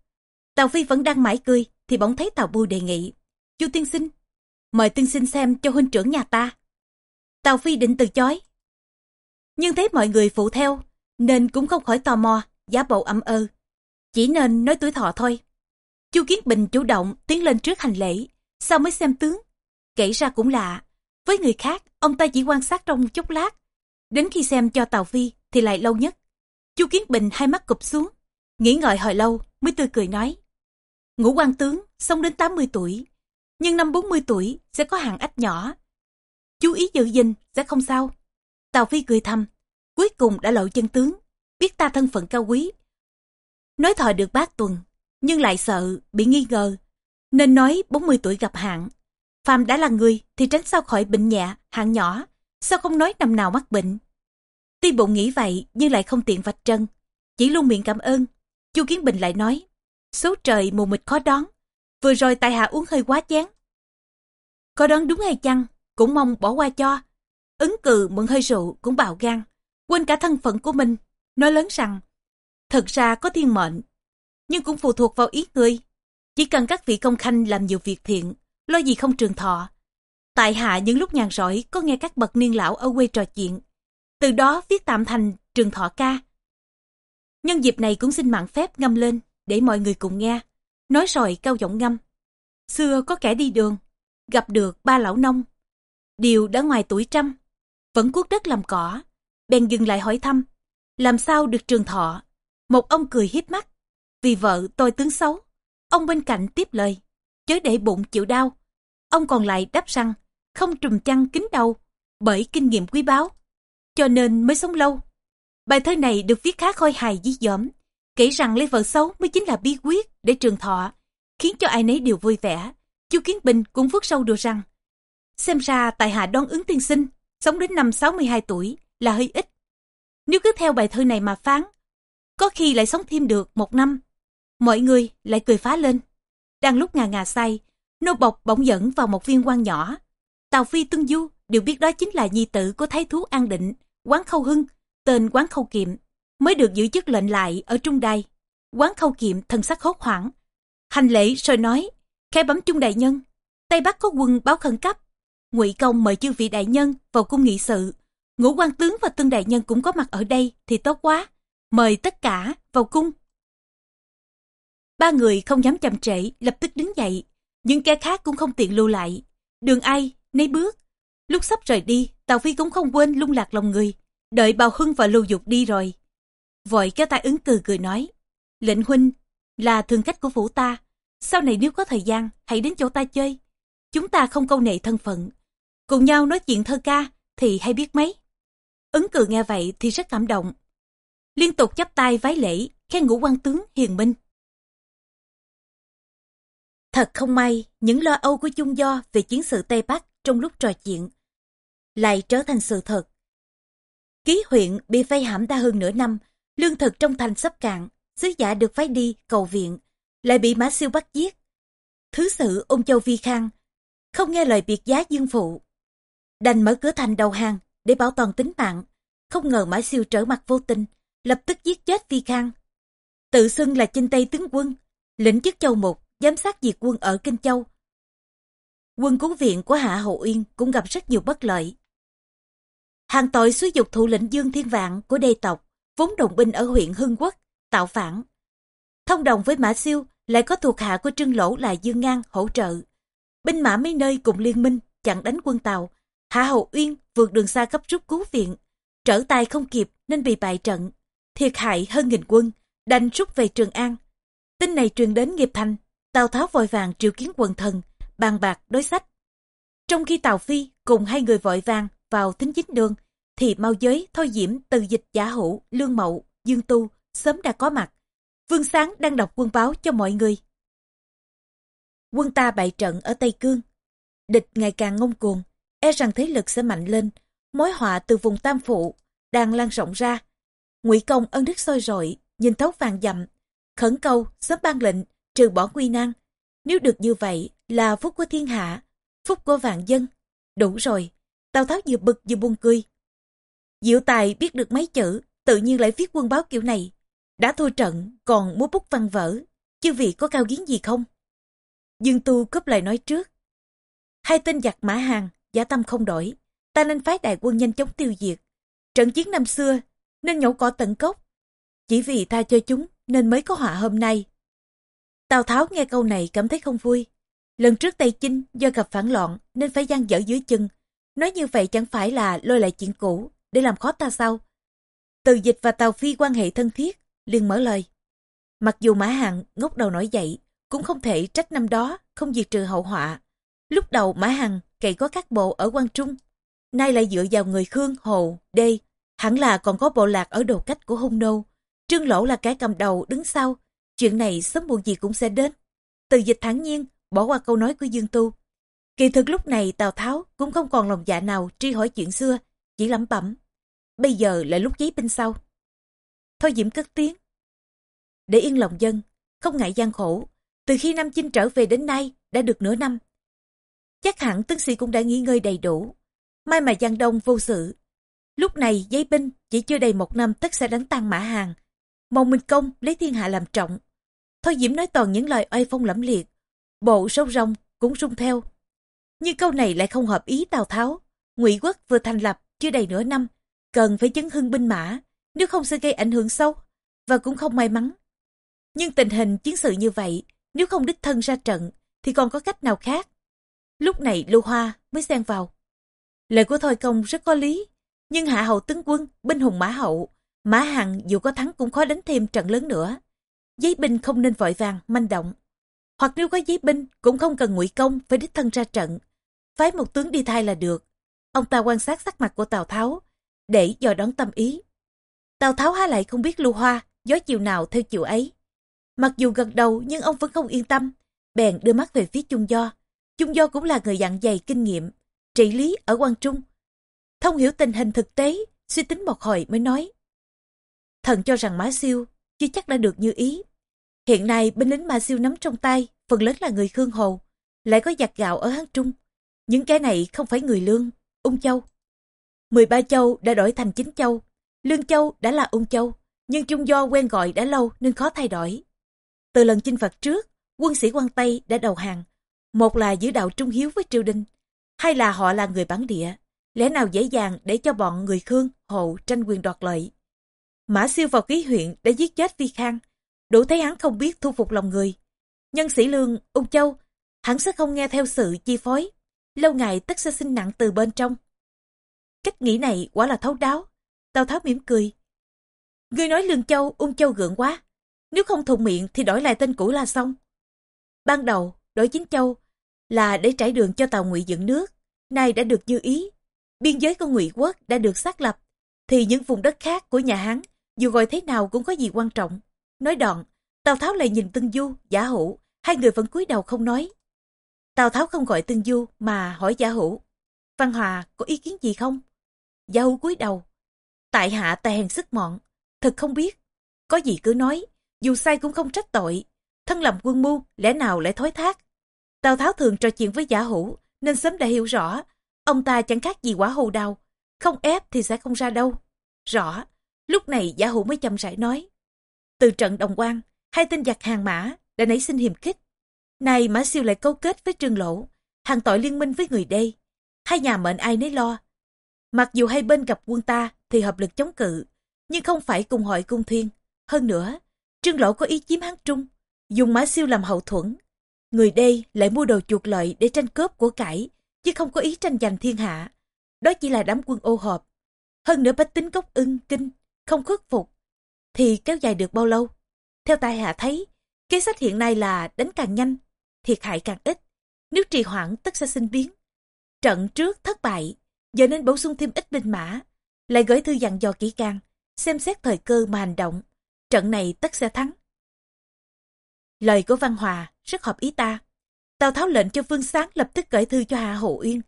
Tào Phi vẫn đang mãi cười, thì bỗng thấy Tào Bu đề nghị. Chu tiên sinh, mời tiên sinh xem cho huynh trưởng nhà ta. Tào Phi định từ chối. Nhưng thấy mọi người phụ theo, nên cũng không khỏi tò mò, giả bộ ẩm ơ. Ừ. Chỉ nên nói tuổi thọ thôi. Chu Kiến Bình chủ động tiến lên trước hành lễ, sau mới xem tướng. Kể ra cũng lạ, với người khác, ông ta chỉ quan sát trong chốc lát. Đến khi xem cho Tào Phi thì lại lâu nhất. Chu Kiến Bình hai mắt cụp xuống, nghĩ ngợi hồi lâu mới tươi cười nói. Ngũ quan tướng, sống đến 80 tuổi, nhưng năm 40 tuổi sẽ có hàng ách nhỏ. Chú ý giữ gìn, sẽ không sao. Tào Phi cười thầm, cuối cùng đã lộ chân tướng, biết ta thân phận cao quý. Nói thọ được bát tuần, nhưng lại sợ bị nghi ngờ, nên nói 40 tuổi gặp hạn. Phàm đã là người thì tránh sao khỏi bệnh nhẹ, hạn nhỏ, sao không nói năm nào mắc bệnh. Tuy bụng nghĩ vậy nhưng lại không tiện vạch chân, chỉ luôn miệng cảm ơn. Chu Kiến Bình lại nói, số trời mù mịt khó đón, vừa rồi tại hạ uống hơi quá chén. Có đón đúng hay chăng, cũng mong bỏ qua cho. Ứng cừ mượn hơi rượu cũng bạo gan, quên cả thân phận của mình, nói lớn rằng, thật ra có thiên mệnh, nhưng cũng phụ thuộc vào ý người. Chỉ cần các vị công khanh làm nhiều việc thiện, lo gì không trường thọ. Tại hạ những lúc nhàn rỗi có nghe các bậc niên lão ở quê trò chuyện, từ đó viết tạm thành trường thọ ca. Nhân dịp này cũng xin mạng phép ngâm lên để mọi người cùng nghe. Nói rồi cao giọng ngâm. Xưa có kẻ đi đường, gặp được ba lão nông. Điều đã ngoài tuổi trăm, vẫn cuốc đất làm cỏ. Bèn dừng lại hỏi thăm, làm sao được trường thọ? Một ông cười hiếp mắt, vì vợ tôi tướng xấu. Ông bên cạnh tiếp lời, chớ để bụng chịu đau. Ông còn lại đáp rằng, không trùm chăn kín đầu, bởi kinh nghiệm quý báu, cho nên mới sống lâu. Bài thơ này được viết khá khôi hài dí dỏm, kể rằng lấy vợ xấu mới chính là bí quyết để trường thọ, khiến cho ai nấy đều vui vẻ. Chu Kiến Bình cũng vứt sâu đùa rằng, xem ra tại hạ đón ứng tiên sinh, sống đến năm 62 tuổi là hơi ít. Nếu cứ theo bài thơ này mà phán, có khi lại sống thêm được một năm. Mọi người lại cười phá lên. Đang lúc ngà ngà say, nô bọc bỗng dẫn vào một viên quan nhỏ. Tào Phi Tương Du đều biết đó chính là nhi tử của thái thú An Định, quán khâu hưng, tên quán khâu kiệm, mới được giữ chức lệnh lại ở Trung Đài. Quán khâu kiệm thân sắc hốt hoảng. Hành lễ rồi nói, khẽ bấm trung đại nhân, Tây Bắc có quân báo khẩn cấp. ngụy Công mời chư vị đại nhân vào cung nghị sự. Ngũ quan tướng và tương đại nhân cũng có mặt ở đây thì tốt quá. Mời tất cả vào cung. Ba người không dám chậm trễ, lập tức đứng dậy. Những kẻ khác cũng không tiện lưu lại. Đường ai, nấy bước. Lúc sắp rời đi, Tào Phi cũng không quên lung lạc lòng người. Đợi Bào Hưng và Lưu Dục đi rồi. Vội kéo tay ứng cừ cười nói. Lệnh huynh là thường khách của phủ ta. Sau này nếu có thời gian, hãy đến chỗ ta chơi. Chúng ta không câu nệ thân phận. Cùng nhau nói chuyện thơ ca, thì hay biết mấy. Ứng cử nghe vậy thì rất cảm động. Liên tục chắp tay vái lễ, khen ngũ quan tướng hiền minh. Thật không may, những lo âu của chung do về chiến sự Tây Bắc trong lúc trò chuyện lại trở thành sự thật. Ký huyện bị vây hãm đã hơn nửa năm, lương thực trong thành sắp cạn, sứ giả được phái đi cầu viện, lại bị Mã Siêu bắt giết. Thứ sự ông châu Vi Khang, không nghe lời biệt giá dương phụ. Đành mở cửa thành đầu hàng để bảo toàn tính mạng, không ngờ Mã Siêu trở mặt vô tình, lập tức giết chết Vi Khang. Tự xưng là chinh Tây tướng quân, lĩnh chức châu mục, giám sát diệt quân ở Kinh Châu. Quân cứu viện của Hạ Hậu Uyên cũng gặp rất nhiều bất lợi. Hàng tội xúi dục thủ lĩnh Dương Thiên Vạn của đê tộc, vốn đồng binh ở huyện Hưng Quốc, tạo phản. Thông đồng với Mã Siêu lại có thuộc hạ của Trương Lỗ là Dương Ngang hỗ trợ. Binh mã mấy nơi cùng liên minh chặn đánh quân Tàu. Hạ Hậu Uyên vượt đường xa cấp rút cứu viện. Trở tay không kịp nên bị bại trận. Thiệt hại hơn nghìn quân, đành rút về Trường An. Tin này truyền đến nghiệp thành. Tào Tháo vội vàng triệu kiến quần thần, bàn bạc đối sách. Trong khi Tào Phi cùng hai người vội vàng vào thính chính đường, thì mau giới, thôi diễm, từ dịch giả hữu, lương mậu, dương tu sớm đã có mặt. Vương Sáng đang đọc quân báo cho mọi người. Quân ta bại trận ở Tây Cương. Địch ngày càng ngông cuồng, e rằng thế lực sẽ mạnh lên. Mối họa từ vùng Tam Phụ đang lan rộng ra. Ngụy Công ân đức sôi rọi, nhìn thấu vàng dặm, khẩn cầu sớm ban lệnh trừ bỏ nguy nan. Nếu được như vậy là phúc của thiên hạ, phúc của vạn dân. Đủ rồi, Tào Tháo vừa bực vừa buồn cười. Diệu tài biết được mấy chữ, tự nhiên lại viết quân báo kiểu này. Đã thua trận, còn múa bút văn vở. Chư vị có cao kiến gì không? Dương Tu cướp lời nói trước. Hai tên giặc mã hàng, giả tâm không đổi. Ta nên phái đại quân nhanh chóng tiêu diệt. Trận chiến năm xưa, nên nhổ cỏ tận gốc. Chỉ vì tha cho chúng, nên mới có họa hôm nay. Tào Tháo nghe câu này cảm thấy không vui. Lần trước Tây Chinh do gặp phản loạn nên phải gian dở dưới chân. Nói như vậy chẳng phải là lôi lại chuyện cũ để làm khó ta sao? Từ dịch và Tào Phi quan hệ thân thiết, liền mở lời. Mặc dù Mã Hằng ngốc đầu nổi dậy, cũng không thể trách năm đó không diệt trừ hậu họa. Lúc đầu Mã Hằng cậy có các bộ ở quan Trung, nay lại dựa vào người Khương, Hồ, Đê, hẳn là còn có bộ lạc ở đồ cách của hung nô. Trương Lỗ là cái cầm đầu đứng sau, chuyện này sớm muộn gì cũng sẽ đến. Từ dịch thản nhiên, bỏ qua câu nói của Dương Tu. Kỳ thực lúc này Tào Tháo cũng không còn lòng dạ nào tri hỏi chuyện xưa, chỉ lẩm bẩm. Bây giờ là lúc giấy binh sau. Thôi Diễm cất tiếng. Để yên lòng dân, không ngại gian khổ. Từ khi Nam Chinh trở về đến nay, đã được nửa năm. Chắc hẳn tướng sĩ cũng đã nghỉ ngơi đầy đủ. may mà Giang Đông vô sự. Lúc này giấy binh chỉ chưa đầy một năm tất sẽ đánh tan mã hàng. Mong Minh Công lấy thiên hạ làm trọng. Thôi Diễm nói toàn những lời oai phong lẫm liệt. Bộ sâu rong cũng rung theo. Nhưng câu này lại không hợp ý Tào Tháo. Ngụy quốc vừa thành lập chưa đầy nửa năm, cần phải chấn hưng binh mã, nếu không sẽ gây ảnh hưởng sâu, và cũng không may mắn. Nhưng tình hình chiến sự như vậy, nếu không đích thân ra trận, thì còn có cách nào khác. Lúc này Lưu Hoa mới xen vào. Lời của Thôi Công rất có lý, nhưng hạ hậu tướng quân, binh hùng mã hậu, mã hằng dù có thắng cũng khó đánh thêm trận lớn nữa. Giấy binh không nên vội vàng, manh động. Hoặc nếu có giấy binh cũng không cần ngụy công phải đích thân ra trận. Phái một tướng đi thay là được. Ông ta quan sát sắc mặt của Tào Tháo, để dò đón tâm ý. Tào Tháo há lại không biết lưu hoa, gió chiều nào theo chiều ấy. Mặc dù gật đầu nhưng ông vẫn không yên tâm, bèn đưa mắt về phía Chung Do. Chung Do cũng là người dặn dày kinh nghiệm, trị lý ở quan Trung. Thông hiểu tình hình thực tế, suy tính một hồi mới nói. Thần cho rằng Mã Siêu chưa chắc đã được như ý. Hiện nay binh lính Mã Siêu nắm trong tay, phần lớn là người Khương Hồ, lại có giặc gạo ở Hán Trung. Những cái này không phải người Lương, Ung Châu. 13 châu đã đổi thành 9 châu, Lương Châu đã là Ung Châu, nhưng Trung Do quen gọi đã lâu nên khó thay đổi. Từ lần chinh phạt trước, quân sĩ quan Tây đã đầu hàng. Một là giữ đạo trung hiếu với triều đình, hai là họ là người bản địa. Lẽ nào dễ dàng để cho bọn người Khương, Hộ tranh quyền đoạt lợi. Mã siêu vào ký huyện đã giết chết Vi Khang. Đủ thấy hắn không biết thu phục lòng người. Nhân sĩ lương, Ung Châu, hắn sẽ không nghe theo sự chi phối. Lâu ngày tất sẽ sinh nặng từ bên trong. Cách nghĩ này quả là thấu đáo. Tào Tháo mỉm cười. Ngươi nói Lương Châu, Ung Châu gượng quá. Nếu không thùng miệng thì đổi lại tên cũ là xong. Ban đầu, đổi chính châu là để trải đường cho Tàu Ngụy dựng nước. Nay đã được như ý. Biên giới của Ngụy quốc đã được xác lập. Thì những vùng đất khác của nhà Hán, dù gọi thế nào cũng có gì quan trọng. Nói đoạn, Tào Tháo lại nhìn Tân Du, Giả Hữu, hai người vẫn cúi đầu không nói. Tào Tháo không gọi Tân Du mà hỏi Giả Hữu. Văn Hòa có ý kiến gì không? Giả Hữu cúi đầu. Tại hạ tài hèn sức mọn, thật không biết. Có gì cứ nói, dù sai cũng không trách tội. Thân làm quân mưu, lẽ nào lại thối thác. Tào Tháo thường trò chuyện với giả hữu, nên sớm đã hiểu rõ. Ông ta chẳng khác gì quả hù đau. Không ép thì sẽ không ra đâu. Rõ, lúc này giả hữu mới chậm rãi nói. Từ trận đồng quan, hai tên giặc hàng mã đã nảy sinh hiềm khích. Này Mã Siêu lại câu kết với Trương Lỗ, hàng tội liên minh với người đây. Hai nhà mệnh ai nấy lo. Mặc dù hai bên gặp quân ta thì hợp lực chống cự, nhưng không phải cùng hội cung thiên. Hơn nữa, Trương Lỗ có ý chiếm Hán Trung, dùng Mã Siêu làm hậu thuẫn. Người đây lại mua đồ chuột lợi để tranh cướp của cải, chứ không có ý tranh giành thiên hạ. Đó chỉ là đám quân ô hợp. Hơn nữa bách tính gốc ưng, kinh, không khuất phục, thì kéo dài được bao lâu? Theo tài hạ thấy, kế sách hiện nay là đánh càng nhanh, thiệt hại càng ít. nếu trì hoãn tất sẽ sinh biến. Trận trước thất bại, giờ nên bổ sung thêm ít binh mã, lại gửi thư dặn dò kỹ càng, xem xét thời cơ mà hành động. Trận này tất sẽ thắng. Lời của Văn Hòa rất hợp ý ta. Tào Tháo lệnh cho Vương Sáng lập tức gửi thư cho Hạ Hậu Uyên.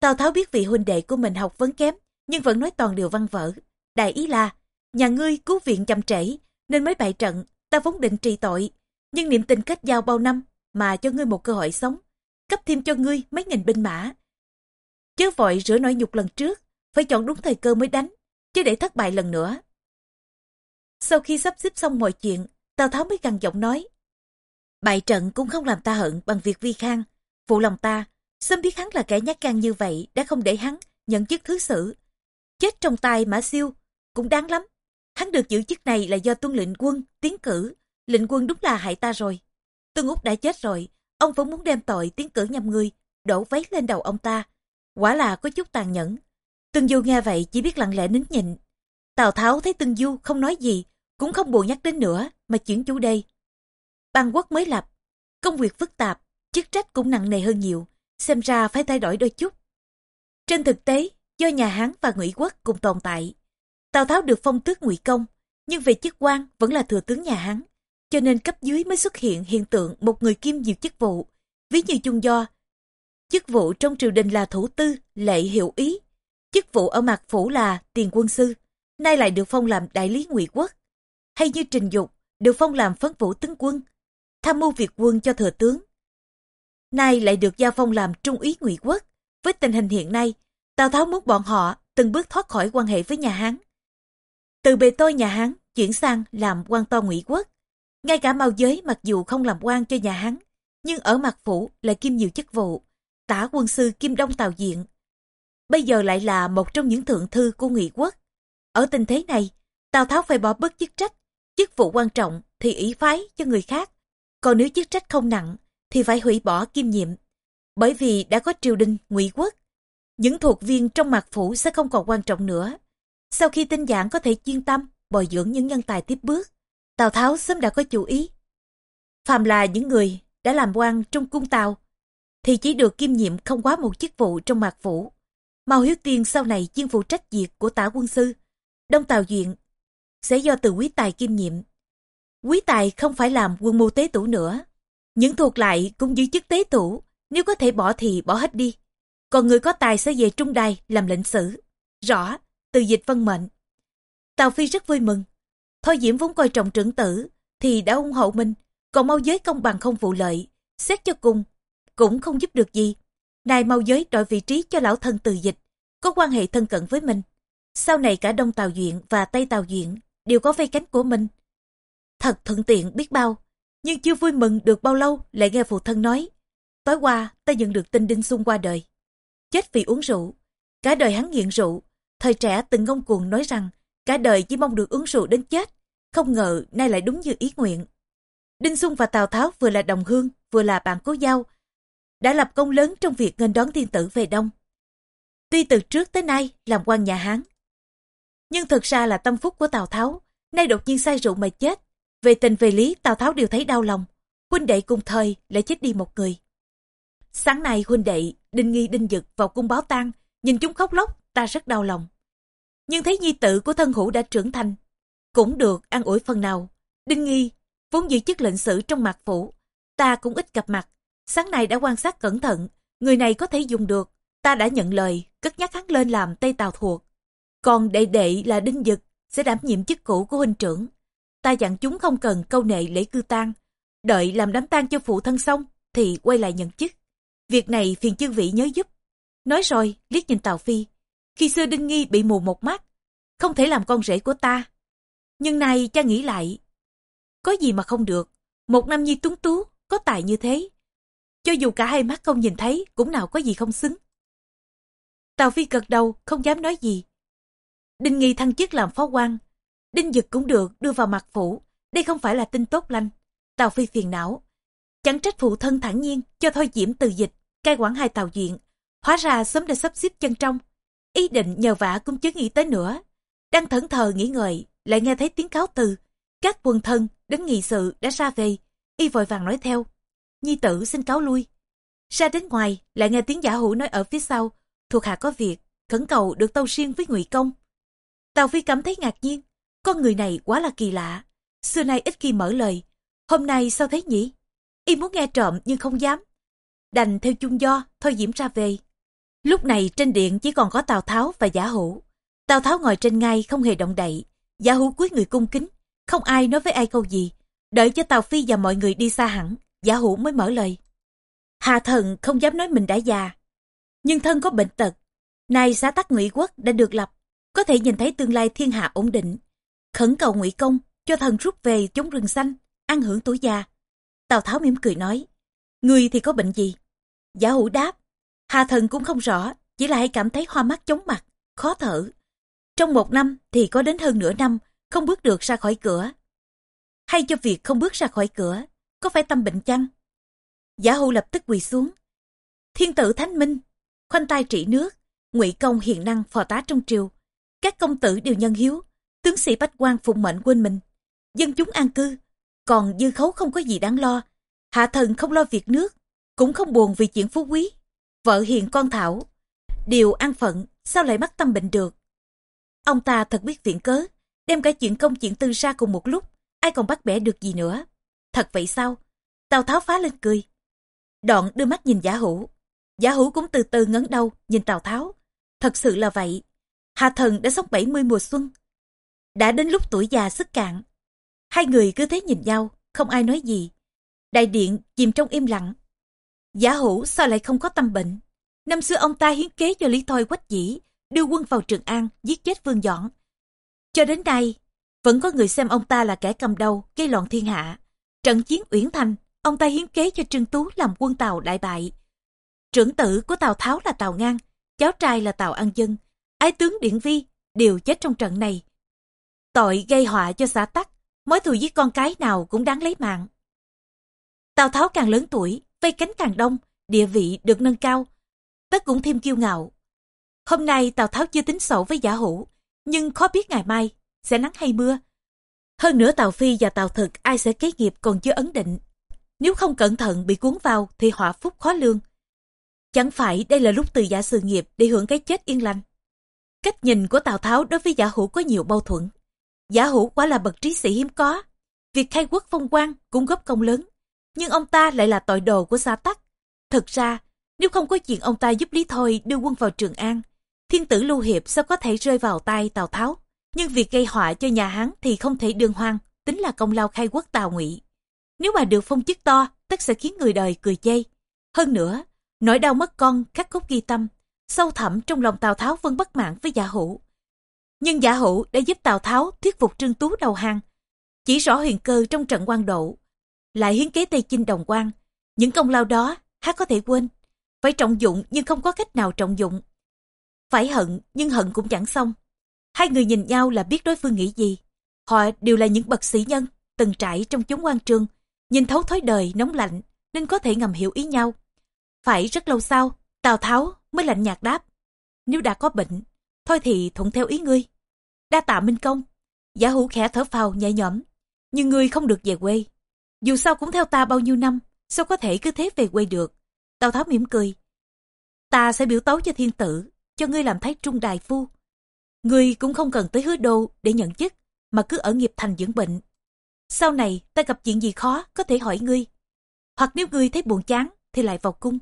Tào Tháo biết vị huynh đệ của mình học vấn kém, nhưng vẫn nói toàn điều văn vở. Đại ý là, nhà ngươi cứu viện chậm trễ, nên mới bại trận, ta vốn định trị tội. Nhưng niệm tình kết giao bao năm, mà cho ngươi một cơ hội sống, cấp thêm cho ngươi mấy nghìn binh mã. Chớ vội rửa nỗi nhục lần trước, phải chọn đúng thời cơ mới đánh, chứ để thất bại lần nữa. Sau khi sắp xếp xong mọi chuyện, Tào Tháo mới gằn giọng nói. Bại trận cũng không làm ta hận bằng việc vi khang, phụ lòng ta, sớm biết hắn là kẻ nhát gan như vậy đã không để hắn nhận chức thứ sử. Chết trong tay Mã Siêu cũng đáng lắm. Hắn được giữ chức này là do tuân lệnh quân tiến cử, lệnh quân đúng là hại ta rồi. Tương Úc đã chết rồi, ông vẫn muốn đem tội tiến cử nhầm người, đổ váy lên đầu ông ta. Quả là có chút tàn nhẫn. Tương Du nghe vậy chỉ biết lặng lẽ nín nhịn. Tào Tháo thấy Tương Du không nói gì, cũng không buồn nhắc đến nữa, mà chuyển chủ đề. Bang quốc mới lập, công việc phức tạp, chức trách cũng nặng nề hơn nhiều, xem ra phải thay đổi đôi chút. Trên thực tế, do nhà Hán và Ngụy quốc cùng tồn tại, Tào Tháo được phong tước Ngụy công, nhưng về chức quan vẫn là thừa tướng nhà Hán, cho nên cấp dưới mới xuất hiện hiện tượng một người kiêm nhiều chức vụ, ví như chung do. Chức vụ trong triều đình là thủ tư, lệ hiệu ý, chức vụ ở mặt phủ là tiền quân sư, nay lại được phong làm đại lý ngụy quốc. Hay như trình dục, được phong làm phấn vũ tướng quân, tham mưu việc quân cho thừa tướng. Nay lại được giao phong làm trung úy ngụy quốc. Với tình hình hiện nay, Tào Tháo muốn bọn họ từng bước thoát khỏi quan hệ với nhà Hán. Từ bề tôi nhà Hán chuyển sang làm quan to ngụy quốc. Ngay cả Mao Giới mặc dù không làm quan cho nhà Hán, nhưng ở mặt phủ lại kiêm nhiều chức vụ, tả quân sư Kim Đông Tào Diện. Bây giờ lại là một trong những thượng thư của ngụy quốc. Ở tình thế này, Tào Tháo phải bỏ bớt chức trách, chức vụ quan trọng thì ý phái cho người khác. Còn nếu chức trách không nặng, thì phải hủy bỏ kiêm nhiệm. Bởi vì đã có triều đình, ngụy quốc, những thuộc viên trong mạc phủ sẽ không còn quan trọng nữa. Sau khi tinh giản có thể chuyên tâm, bồi dưỡng những nhân tài tiếp bước, Tào Tháo sớm đã có chủ ý. Phàm là những người đã làm quan trong cung Tào, thì chỉ được kiêm nhiệm không quá một chức vụ trong mạc phủ. Mao Hiếu Tiên sau này chuyên phụ trách việc của tả quân sư. Đông Tào Duyện sẽ do từ quý tài kiêm nhiệm. Quý tài không phải làm quân mưu tế tủ nữa. Những thuộc lại cũng giữ chức tế tủ, nếu có thể bỏ thì bỏ hết đi. Còn người có tài sẽ về trung đài làm lệnh sử. Rõ, từ dịch vân mệnh. Tào Phi rất vui mừng. Thôi Diễm vốn coi trọng trưởng tử, thì đã ủng hộ mình, còn mau giới công bằng không vụ lợi. Xét cho cùng, cũng không giúp được gì. Này mau giới đổi vị trí cho lão thân từ dịch, có quan hệ thân cận với mình. Sau này cả Đông Tào Duyện và Tây Tào Duyện đều có vây cánh của mình. Thật thuận tiện biết bao, nhưng chưa vui mừng được bao lâu lại nghe phụ thân nói. Tối qua ta nhận được tin Đinh Xung qua đời. Chết vì uống rượu. Cả đời hắn nghiện rượu. Thời trẻ từng ngông cuồng nói rằng cả đời chỉ mong được uống rượu đến chết. Không ngờ nay lại đúng như ý nguyện. Đinh Xung và Tào Tháo vừa là đồng hương, vừa là bạn cố giao. Đã lập công lớn trong việc nghênh đón thiên tử về Đông. Tuy từ trước tới nay làm quan nhà Hán, nhưng thực ra là tâm phúc của Tào Tháo, nay đột nhiên say rượu mà chết. Về tình về lý Tào Tháo đều thấy đau lòng, huynh đệ cùng thời lại chết đi một người. Sáng nay huynh đệ, Đinh Nghi Đinh Dực vào cung báo tang, nhìn chúng khóc lóc, ta rất đau lòng. Nhưng thấy nhi tử của thân hữu đã trưởng thành, cũng được an ủi phần nào. Đinh Nghi, vốn giữ chức lệnh sử trong mạc phủ, ta cũng ít gặp mặt. Sáng nay đã quan sát cẩn thận, người này có thể dùng được, ta đã nhận lời, cất nhắc hắn lên làm Tây Tào thuộc. Còn đệ đệ là Đinh Dực, sẽ đảm nhiệm chức cũ của huynh trưởng. Ta dặn chúng không cần câu nệ lễ cư tang, đợi làm đám tang cho phụ thân xong thì quay lại nhận chức. Việc này phiền chư vị nhớ giúp. Nói rồi, liếc nhìn Tào Phi. Khi xưa Đinh Nghi bị mù một mắt, không thể làm con rể của ta. Nhưng nay cha nghĩ lại, có gì mà không được. Một nam nhi tuấn tú, có tài như thế. Cho dù cả hai mắt không nhìn thấy, cũng nào có gì không xứng. Tào Phi gật đầu, không dám nói gì. Đinh Nghi thăng chức làm phó quan. Đinh Dực cũng được đưa vào mặt phủ. Đây không phải là tin tốt lành. Tào Phi phiền não. Chẳng trách phụ thân thẳng nhiên cho thôi diễm từ dịch, cai quản hai tàu duyện. Hóa ra sớm đã sắp xếp chân trong. Ý định nhờ vả cũng chưa nghĩ tới nữa. Đang thẫn thờ nghĩ ngợi, lại nghe thấy tiếng cáo từ. Các quân thân đến nghị sự đã ra về. Y vội vàng nói theo. Nhi tử xin cáo lui. Ra đến ngoài, lại nghe tiếng giả hủ nói ở phía sau, thuộc hạ có việc, khẩn cầu được tâu riêng với ngụy công. Tào Phi cảm thấy ngạc nhiên, con người này quá là kỳ lạ, xưa nay ít khi mở lời, hôm nay sao thế nhỉ? Y muốn nghe trộm nhưng không dám. Đành theo chung do, thôi diễm ra về. Lúc này trên điện chỉ còn có Tào Tháo và giả Hữu. Tào Tháo ngồi trên ngai không hề động đậy, giả Hữu cúi người cung kính, không ai nói với ai câu gì. Đợi cho Tào Phi và mọi người đi xa hẳn, giả Hữu mới mở lời. Hà thần không dám nói mình đã già, nhưng thân có bệnh tật. Nay xã tắc ngụy quốc đã được lập, có thể nhìn thấy tương lai thiên hạ ổn định. Khẩn cầu ngụy công cho thần rút về chống rừng xanh, ăn hưởng tuổi già. Tào Tháo mỉm cười nói, người thì có bệnh gì? Giả hủ đáp, Hà thần cũng không rõ, chỉ là hay cảm thấy hoa mắt chóng mặt, khó thở. Trong một năm thì có đến hơn nửa năm, không bước được ra khỏi cửa. Hay cho việc không bước ra khỏi cửa, có phải tâm bệnh chăng? Giả hủ lập tức quỳ xuống. Thiên tử Thánh Minh, khoanh tay trị nước, ngụy công hiền năng phò tá trong triều. Các công tử đều nhân hiếu, tướng sĩ bách quan phụng mệnh quên mình. Dân chúng an cư, còn dư khấu không có gì đáng lo. Hạ thần không lo việc nước, cũng không buồn vì chuyện phú quý. Vợ hiền con thảo, điều an phận, sao lại mắc tâm bệnh được. Ông ta thật biết viện cớ, đem cả chuyện công chuyện tư ra cùng một lúc, ai còn bắt bẻ được gì nữa. Thật vậy sao? Tào Tháo phá lên cười. Đoạn đưa mắt nhìn giả hữu. Giả hữu cũng từ từ ngấn đầu nhìn Tào Tháo. Thật sự là vậy. hạ thần đã sống 70 mùa xuân. Đã đến lúc tuổi già sức cạn. Hai người cứ thế nhìn nhau, không ai nói gì. Đại điện chìm trong im lặng. Giả hữu sao lại không có tâm bệnh? Năm xưa ông ta hiến kế cho Lý Thôi quách dĩ, đưa quân vào Trường An, giết chết Vương Dõn. Cho đến nay, vẫn có người xem ông ta là kẻ cầm đầu, gây loạn thiên hạ. Trận chiến Uyển Thành, ông ta hiến kế cho Trương Tú làm quân Tàu đại bại. Trưởng tử của Tào Tháo là Tào Ngang, cháu trai là Tào An Dân, ái tướng Điện Vi đều chết trong trận này. Tội gây họa cho xã Tắc, mối thù giết con cái nào cũng đáng lấy mạng. Tào Tháo càng lớn tuổi, vây cánh càng đông, địa vị được nâng cao. Tất cũng thêm kiêu ngạo. Hôm nay Tào Tháo chưa tính sổ với giả hữu, nhưng khó biết ngày mai sẽ nắng hay mưa. Hơn nữa Tào Phi và Tào Thực ai sẽ kế nghiệp còn chưa ấn định. Nếu không cẩn thận bị cuốn vào thì họa phúc khó lương. Chẳng phải đây là lúc từ giả sự nghiệp để hưởng cái chết yên lành. Cách nhìn của Tào Tháo đối với giả hữu có nhiều mâu thuẫn. Giả hữu quả là bậc trí sĩ hiếm có. Việc khai quốc phong quan cũng góp công lớn. Nhưng ông ta lại là tội đồ của xa tắc. Thực ra, nếu không có chuyện ông ta giúp Lý Thôi đưa quân vào Trường An, thiên tử Lưu Hiệp sao có thể rơi vào tay Tào Tháo. Nhưng việc gây họa cho nhà Hán thì không thể đương hoang, tính là công lao khai quốc Tào Ngụy. Nếu mà được phong chức to, tất sẽ khiến người đời cười chê. Hơn nữa, nỗi đau mất con khắc cốt ghi tâm, sâu thẳm trong lòng Tào Tháo vẫn bất mãn với giả hữu. Nhưng giả hữu đã giúp Tào Tháo thuyết phục Trương Tú đầu hàng, chỉ rõ huyền cơ trong trận quan độ, lại hiến kế Tây Chinh đồng quan. Những công lao đó, hát có thể quên. Phải trọng dụng nhưng không có cách nào trọng dụng. Phải hận nhưng hận cũng chẳng xong. Hai người nhìn nhau là biết đối phương nghĩ gì. Họ đều là những bậc sĩ nhân, từng trải trong chốn quan trường, nhìn thấu thói đời nóng lạnh nên có thể ngầm hiểu ý nhau. Phải rất lâu sau, Tào Tháo mới lạnh nhạt đáp. Nếu đã có bệnh, thôi thì thuận theo ý ngươi. Đa tạ Minh Công. Giả hữu khẽ thở phào nhẹ nhõm. Nhưng ngươi không được về quê. Dù sao cũng theo ta bao nhiêu năm, sao có thể cứ thế về quê được. Tào Tháo mỉm cười. Ta sẽ biểu tấu cho thiên tử, cho ngươi làm thái trung đại phu. Ngươi cũng không cần tới hứa đô để nhận chức, mà cứ ở nghiệp thành dưỡng bệnh. Sau này ta gặp chuyện gì khó có thể hỏi ngươi. Hoặc nếu ngươi thấy buồn chán thì lại vào cung.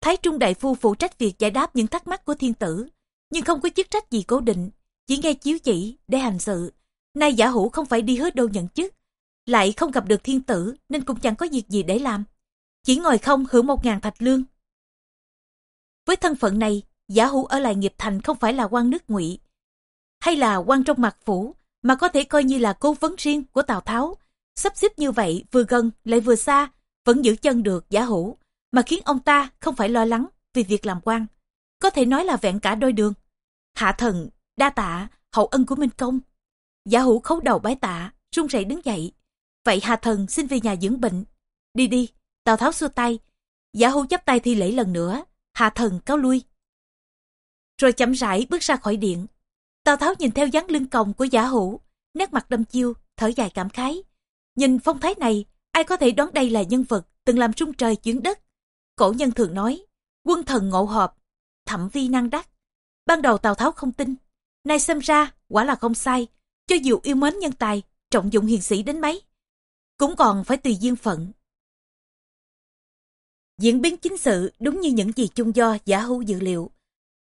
Thái Trung Đại Phu phụ trách việc giải đáp những thắc mắc của thiên tử, nhưng không có chức trách gì cố định, chỉ nghe chiếu chỉ để hành sự. Nay giả hữu không phải đi hứa đâu nhận chức, lại không gặp được thiên tử nên cũng chẳng có việc gì để làm. Chỉ ngồi không hưởng một ngàn thạch lương. Với thân phận này, giả hữu ở lại nghiệp thành không phải là quan nước ngụy hay là quan trong mặt phủ, mà có thể coi như là cố vấn riêng của Tào Tháo. Sắp xếp như vậy vừa gần lại vừa xa, vẫn giữ chân được giả hữu, mà khiến ông ta không phải lo lắng vì việc làm quan. Có thể nói là vẹn cả đôi đường. Hạ thần, đa tạ, hậu ân của Minh Công. Giả hữu khấu đầu bái tạ, run rẩy đứng dậy. Vậy hạ thần xin về nhà dưỡng bệnh. Đi đi, Tào Tháo xua tay. Giả hữu chấp tay thi lễ lần nữa, hạ thần cáo lui. Rồi chậm rãi bước ra khỏi điện. Tào Tháo nhìn theo dáng lưng còng của giả hữu, nét mặt đâm chiêu, thở dài cảm khái. Nhìn phong thái này, ai có thể đoán đây là nhân vật từng làm trung trời chuyển đất. cổ nhân thường nói, quân thần ngộ họp, thẩm vi năng đắc. Ban đầu Tào Tháo không tin, nay xem ra quả là không sai, cho dù yêu mến nhân tài, trọng dụng hiền sĩ đến mấy, cũng còn phải tùy duyên phận. Diễn biến chính sự đúng như những gì chung do giả hữu dự liệu.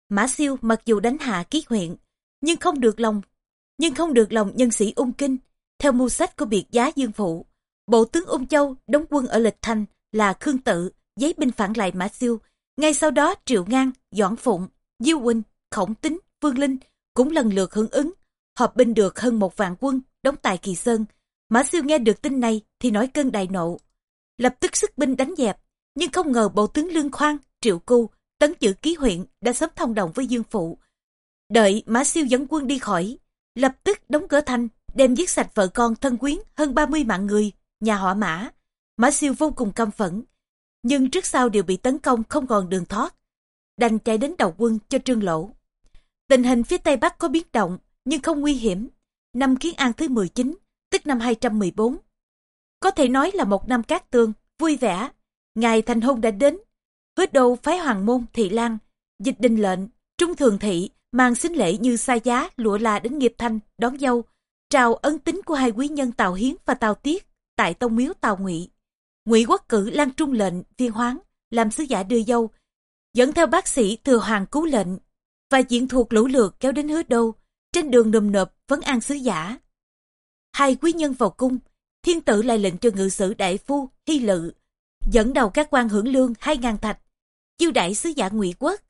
Mã siêu mặc dù đánh hạ ký huyện, nhưng không được lòng, nhưng không được lòng nhân sĩ ung kinh. Theo mưu sách của biệt giá dương phụ, bộ tướng ung châu đóng quân ở lịch thành là Khương Tự, giấy binh phản lại Mã siêu. Ngay sau đó Triệu Ngang, Doãn Phụng, Diêu Huynh, Khổng Tính, Vương Linh cũng lần lượt hưởng ứng, họp binh được hơn một vạn quân đóng tại Kỳ Sơn. Mã siêu nghe được tin này thì nói cơn đại nộ, lập tức sức binh đánh dẹp, nhưng không ngờ bộ tướng Lương Khoan, Triệu Cu, tấn chữ ký huyện đã sớm thông đồng với Dương Phụ. Đợi Mã Siêu dẫn quân đi khỏi, lập tức đóng cửa thành, đem giết sạch vợ con thân quyến hơn 30 mạng người, nhà họ Mã. Mã Siêu vô cùng căm phẫn, nhưng trước sau đều bị tấn công không còn đường thoát. Đành chạy đến đầu quân cho Trương Lỗ. Tình hình phía Tây Bắc có biến động, nhưng không nguy hiểm. Năm Kiến An thứ 19, tức năm 214. Có thể nói là một năm cát tương, vui vẻ, Ngày thành hôn đã đến, hứa đô phái hoàng môn thị lan, dịch đình lệnh, trung thường thị, mang xính lễ như sa giá, lụa là đến nghiệp thanh, đón dâu, trào ân tính của hai quý nhân Tào Hiến và Tào Tiết tại tông miếu Tào Ngụy. Ngụy Quốc cử Lan Trung lệnh, viên hoáng, làm sứ giả đưa dâu, dẫn theo bác sĩ thừa hoàng cứu lệnh và diện thuộc lũ lượt kéo đến hứa đô, trên đường nùm nộp vấn an sứ giả. Hai quý nhân vào cung, thiên tử lại lệnh cho ngự sử đại phu, hy lự, dẫn đầu các quan hưởng lương hai ngàn thạch, chiêu đại sứ giả ngụy quốc.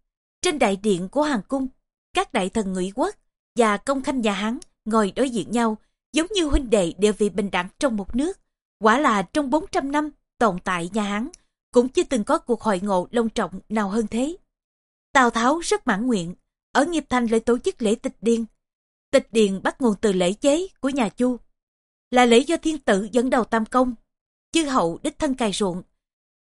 Trên đại điện của Hoàng cung, các đại thần ngụy quốc và công khanh nhà Hán ngồi đối diện nhau, giống như huynh đệ địa vị bình đẳng trong một nước. Quả là trong 400 năm tồn tại nhà Hán, cũng chưa từng có cuộc hội ngộ long trọng nào hơn thế. Tào Tháo rất mãn nguyện, ở nghiệp thành lại tổ chức lễ tịch điền. Tịch điền bắt nguồn từ lễ chế của nhà Chu, là lễ do thiên tử dẫn đầu tam công, chư hậu đích thân cài ruộng,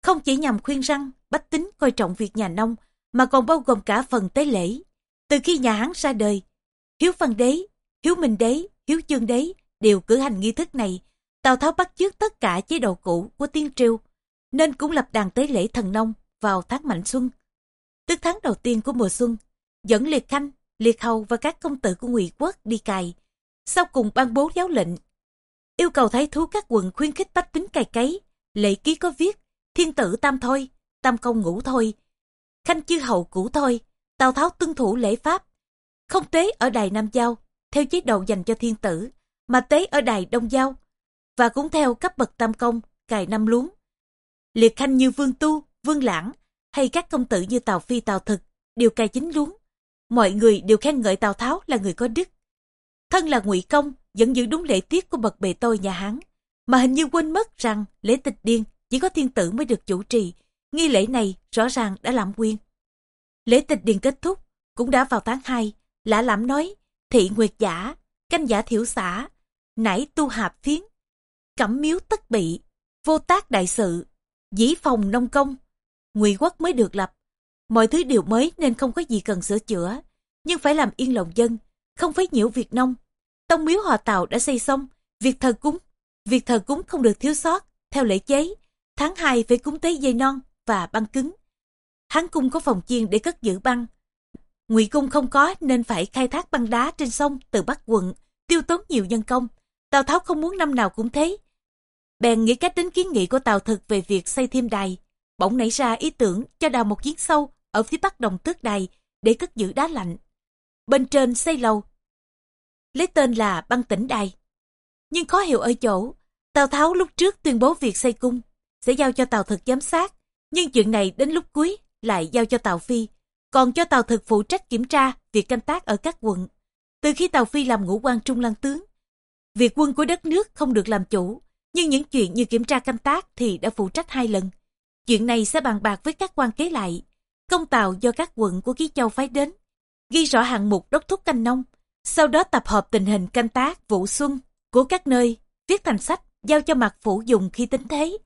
không chỉ nhằm khuyên răng, bách tính coi trọng việc nhà nông, mà còn bao gồm cả phần tế lễ. Từ khi nhà Hán ra đời, Hiếu Văn Đế, Hiếu Minh Đế, Hiếu Chương Đế đều cử hành nghi thức này. Tào Tháo bắt chước tất cả chế độ cũ của tiên triều, nên cũng lập đàn tế lễ thần nông vào tháng Mạnh Xuân. Tức tháng đầu tiên của mùa xuân, dẫn Liệt Khanh, Liệt Hầu và các công tử của Ngụy Quốc đi cài. Sau cùng ban bố giáo lệnh, yêu cầu thái thú các quận khuyến khích bách tính cày cấy. Lệ ký có viết thiên tử tam thôi, tam công ngũ thôi, khanh chư hầu cũ thôi, Tào Tháo tuân thủ lễ pháp, không tế ở đài Nam Giao, theo chế độ dành cho thiên tử, mà tế ở đài Đông Giao, và cũng theo cấp bậc tam công, cài năm luống. Liệt khanh như Vương Tu, Vương Lãng, hay các công tử như Tào Phi Tào Thực, đều cài chính luống. Mọi người đều khen ngợi Tào Tháo là người có đức. Thân là ngụy Công, vẫn giữ đúng lễ tiết của bậc bề tôi nhà Hán, mà hình như quên mất rằng lễ tịch điên chỉ có thiên tử mới được chủ trì. Nghi lễ này rõ ràng đã lãm quyên. Lễ tịch điền kết thúc, cũng đã vào tháng 2. Lã lãm nói, thị nguyệt giả, canh giả thiểu xã, nãy tu hạp phiến, cẩm miếu tất bị, vô tác đại sự, dĩ phòng nông công. Ngụy quốc mới được lập. Mọi thứ đều mới nên không có gì cần sửa chữa. Nhưng phải làm yên lòng dân, không phải nhiễu việc nông. Tông miếu họ Tàu đã xây xong, việc thờ cúng, việc thờ cúng không được thiếu sót, theo lễ chế, Tháng 2 phải cúng tế dây non và băng cứng. Hán cung có phòng chiên để cất giữ băng. Ngụy cung không có nên phải khai thác băng đá trên sông từ Bắc quận, tiêu tốn nhiều nhân công. Tào Tháo không muốn năm nào cũng thế. Bèn nghĩ cách đến kiến nghị của Tào Thực về việc xây thêm đài. Bỗng nảy ra ý tưởng cho đào một giếng sâu ở phía bắc đồng tước đài để cất giữ đá lạnh. Bên trên xây lầu, lấy tên là băng tỉnh đài. Nhưng khó hiểu ở chỗ, Tào Tháo lúc trước tuyên bố việc xây cung sẽ giao cho Tào Thực giám sát, nhưng chuyện này đến lúc cuối lại giao cho Tào Phi, còn cho Tào Thực phụ trách kiểm tra việc canh tác ở các quận. Từ khi Tào Phi làm ngũ quan trung lăng tướng, việc quân của đất nước không được làm chủ, nhưng những chuyện như kiểm tra canh tác thì đã phụ trách hai lần. Chuyện này sẽ bàn bạc với các quan kế lại. Công tàu do các quận của Ký Châu phái đến, ghi rõ hạng mục đốc thúc canh nông, sau đó tập hợp tình hình canh tác vụ xuân của các nơi, viết thành sách, giao cho mặt phủ dùng khi tính thế.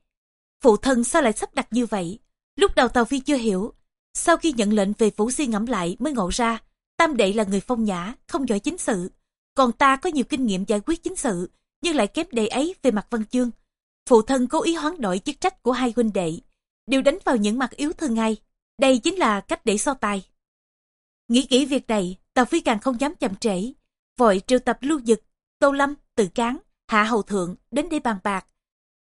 Phụ thân sao lại sắp đặt như vậy? Lúc đầu Tàu Phi chưa hiểu. Sau khi nhận lệnh về phủ suy ngẫm lại mới ngộ ra. Tam đệ là người phong nhã, không giỏi chính sự. Còn ta có nhiều kinh nghiệm giải quyết chính sự, nhưng lại kém đệ ấy về mặt văn chương. Phụ thân cố ý hoán đổi chức trách của hai huynh đệ. đều đánh vào những mặt yếu thường ngày. Đây chính là cách để so tài. Nghĩ kỹ việc này, Tào Phi càng không dám chậm trễ. Vội triệu tập lưu dực, Tô Lâm, Từ Cán, Hạ Hầu Thượng đến để bàn bạc.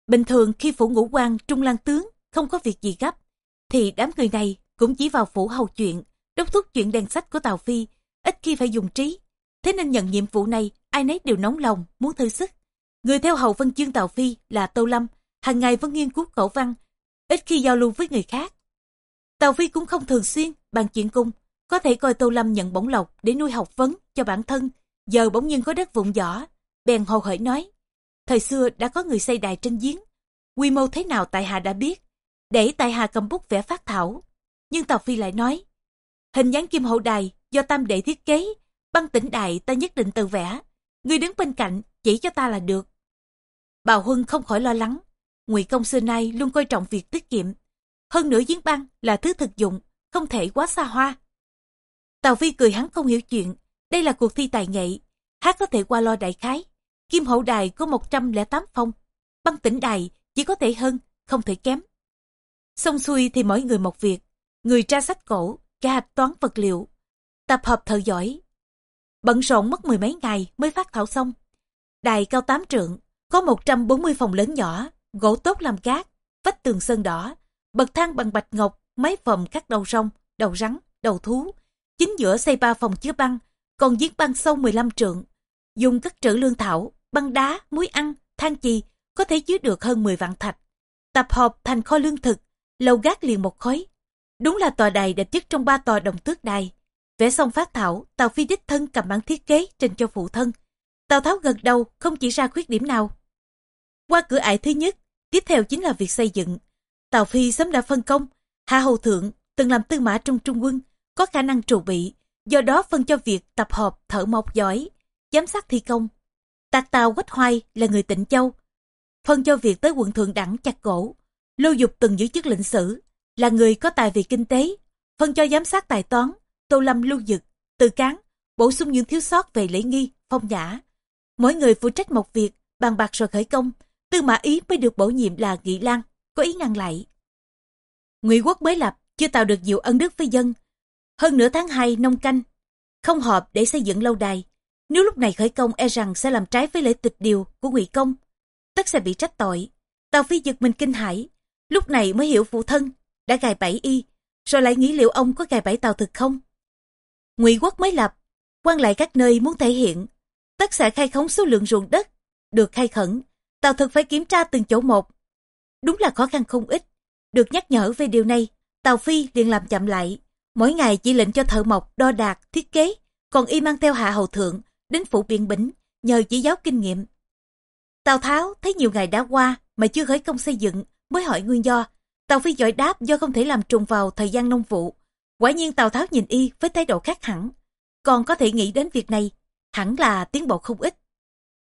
Bình thường khi phủ ngũ quan Trung lang Tướng không có việc gì gấp, thì đám người này cũng chỉ vào phủ hầu chuyện, đốc thúc chuyện đèn sách của Tào Phi, ít khi phải dùng trí. Thế nên nhận nhiệm vụ này, ai nấy đều nóng lòng, muốn thử sức. Người theo hầu Văn chương Tào Phi là Tô Lâm, hàng ngày vẫn nghiên cứu cổ văn, ít khi giao lưu với người khác. Tào Phi cũng không thường xuyên bàn chuyện cung, có thể coi Tô Lâm nhận bổng lộc để nuôi học vấn cho bản thân, giờ bỗng nhiên có đất vụn giỏ, bèn hồ hởi nói. Thời xưa đã có người xây đài trên giếng, quy mô thế nào tại hạ đã biết, để tại hạ cầm bút vẽ phát thảo. Nhưng Tào Phi lại nói, hình dáng kim hậu đài do tam đệ thiết kế, băng tỉnh đại ta nhất định tự vẽ, người đứng bên cạnh chỉ cho ta là được. Bào Huân không khỏi lo lắng, ngụy công xưa nay luôn coi trọng việc tiết kiệm. Hơn nữa giếng băng là thứ thực dụng, không thể quá xa hoa. Tào Phi cười hắn không hiểu chuyện, đây là cuộc thi tài nghệ, hát có thể qua lo đại khái. Kim hậu đài có 108 phong, băng tỉnh đài chỉ có thể hơn, không thể kém. Xong xuôi thì mỗi người một việc, người tra sách cổ, tra hạch toán vật liệu, tập hợp thợ giỏi. Bận rộn mất mười mấy ngày mới phát thảo xong. Đài cao 8 trượng, có 140 phòng lớn nhỏ, gỗ tốt làm cát, vách tường sơn đỏ, bậc thang bằng bạch ngọc, mái phòng các đầu rong, đầu rắn, đầu thú. Chính giữa xây ba phòng chứa băng, còn giếng băng sâu 15 trượng. Dùng các trữ lương thảo, băng đá, muối ăn, than chì, có thể chứa được hơn 10 vạn thạch. Tập hợp thành kho lương thực, lầu gác liền một khối. Đúng là tòa đài đẹp nhất trong ba tòa đồng tước đài. Vẽ xong phát thảo, Tào Phi đích thân cầm bản thiết kế trình cho phụ thân. Tào Tháo gật đầu không chỉ ra khuyết điểm nào. Qua cửa ải thứ nhất, tiếp theo chính là việc xây dựng. Tào Phi sớm đã phân công, Hạ Hầu Thượng từng làm tư mã trong trung quân, có khả năng trụ bị, do đó phân cho việc tập hợp thợ mộc giỏi, giám sát thi công. Tạc Tào Quách Hoai là người tịnh châu, phân cho việc tới quận thượng đẳng chặt cổ. Lưu Dục từng giữ chức lệnh sử, là người có tài về kinh tế, phân cho giám sát tài toán, Tô Lâm Lưu Dực, Từ Cán, bổ sung những thiếu sót về lễ nghi, phong nhã. Mỗi người phụ trách một việc, bàn bạc rồi khởi công, Tư Mã Ý mới được bổ nhiệm là Nghị Lan, có ý ngăn lại. Ngụy quốc mới lập, chưa tạo được nhiều ân đức với dân. Hơn nửa tháng hai nông canh, không họp để xây dựng lâu đài. Nếu lúc này khởi công e rằng sẽ làm trái với lễ tịch điều của Ngụy Công, tất sẽ bị trách tội. Tào Phi giật mình kinh hãi, lúc này mới hiểu phụ thân đã gài bẫy y, rồi lại nghĩ liệu ông có gài bẫy Tào thực không? Ngụy quốc mới lập, quan lại các nơi muốn thể hiện, tất sẽ khai khống số lượng ruộng đất, được khai khẩn, Tào thực phải kiểm tra từng chỗ một. Đúng là khó khăn không ít, được nhắc nhở về điều này, Tào Phi liền làm chậm lại, mỗi ngày chỉ lệnh cho thợ mộc đo đạc, thiết kế, còn y mang theo hạ hầu thượng, đến phủ biện bỉnh, nhờ chỉ giáo kinh nghiệm. Tào Tháo thấy nhiều ngày đã qua mà chưa khởi công xây dựng, mới hỏi nguyên do. Tào Phi giỏi đáp do không thể làm trùng vào thời gian nông vụ. Quả nhiên Tào Tháo nhìn y với thái độ khác hẳn. Còn có thể nghĩ đến việc này, hẳn là tiến bộ không ít.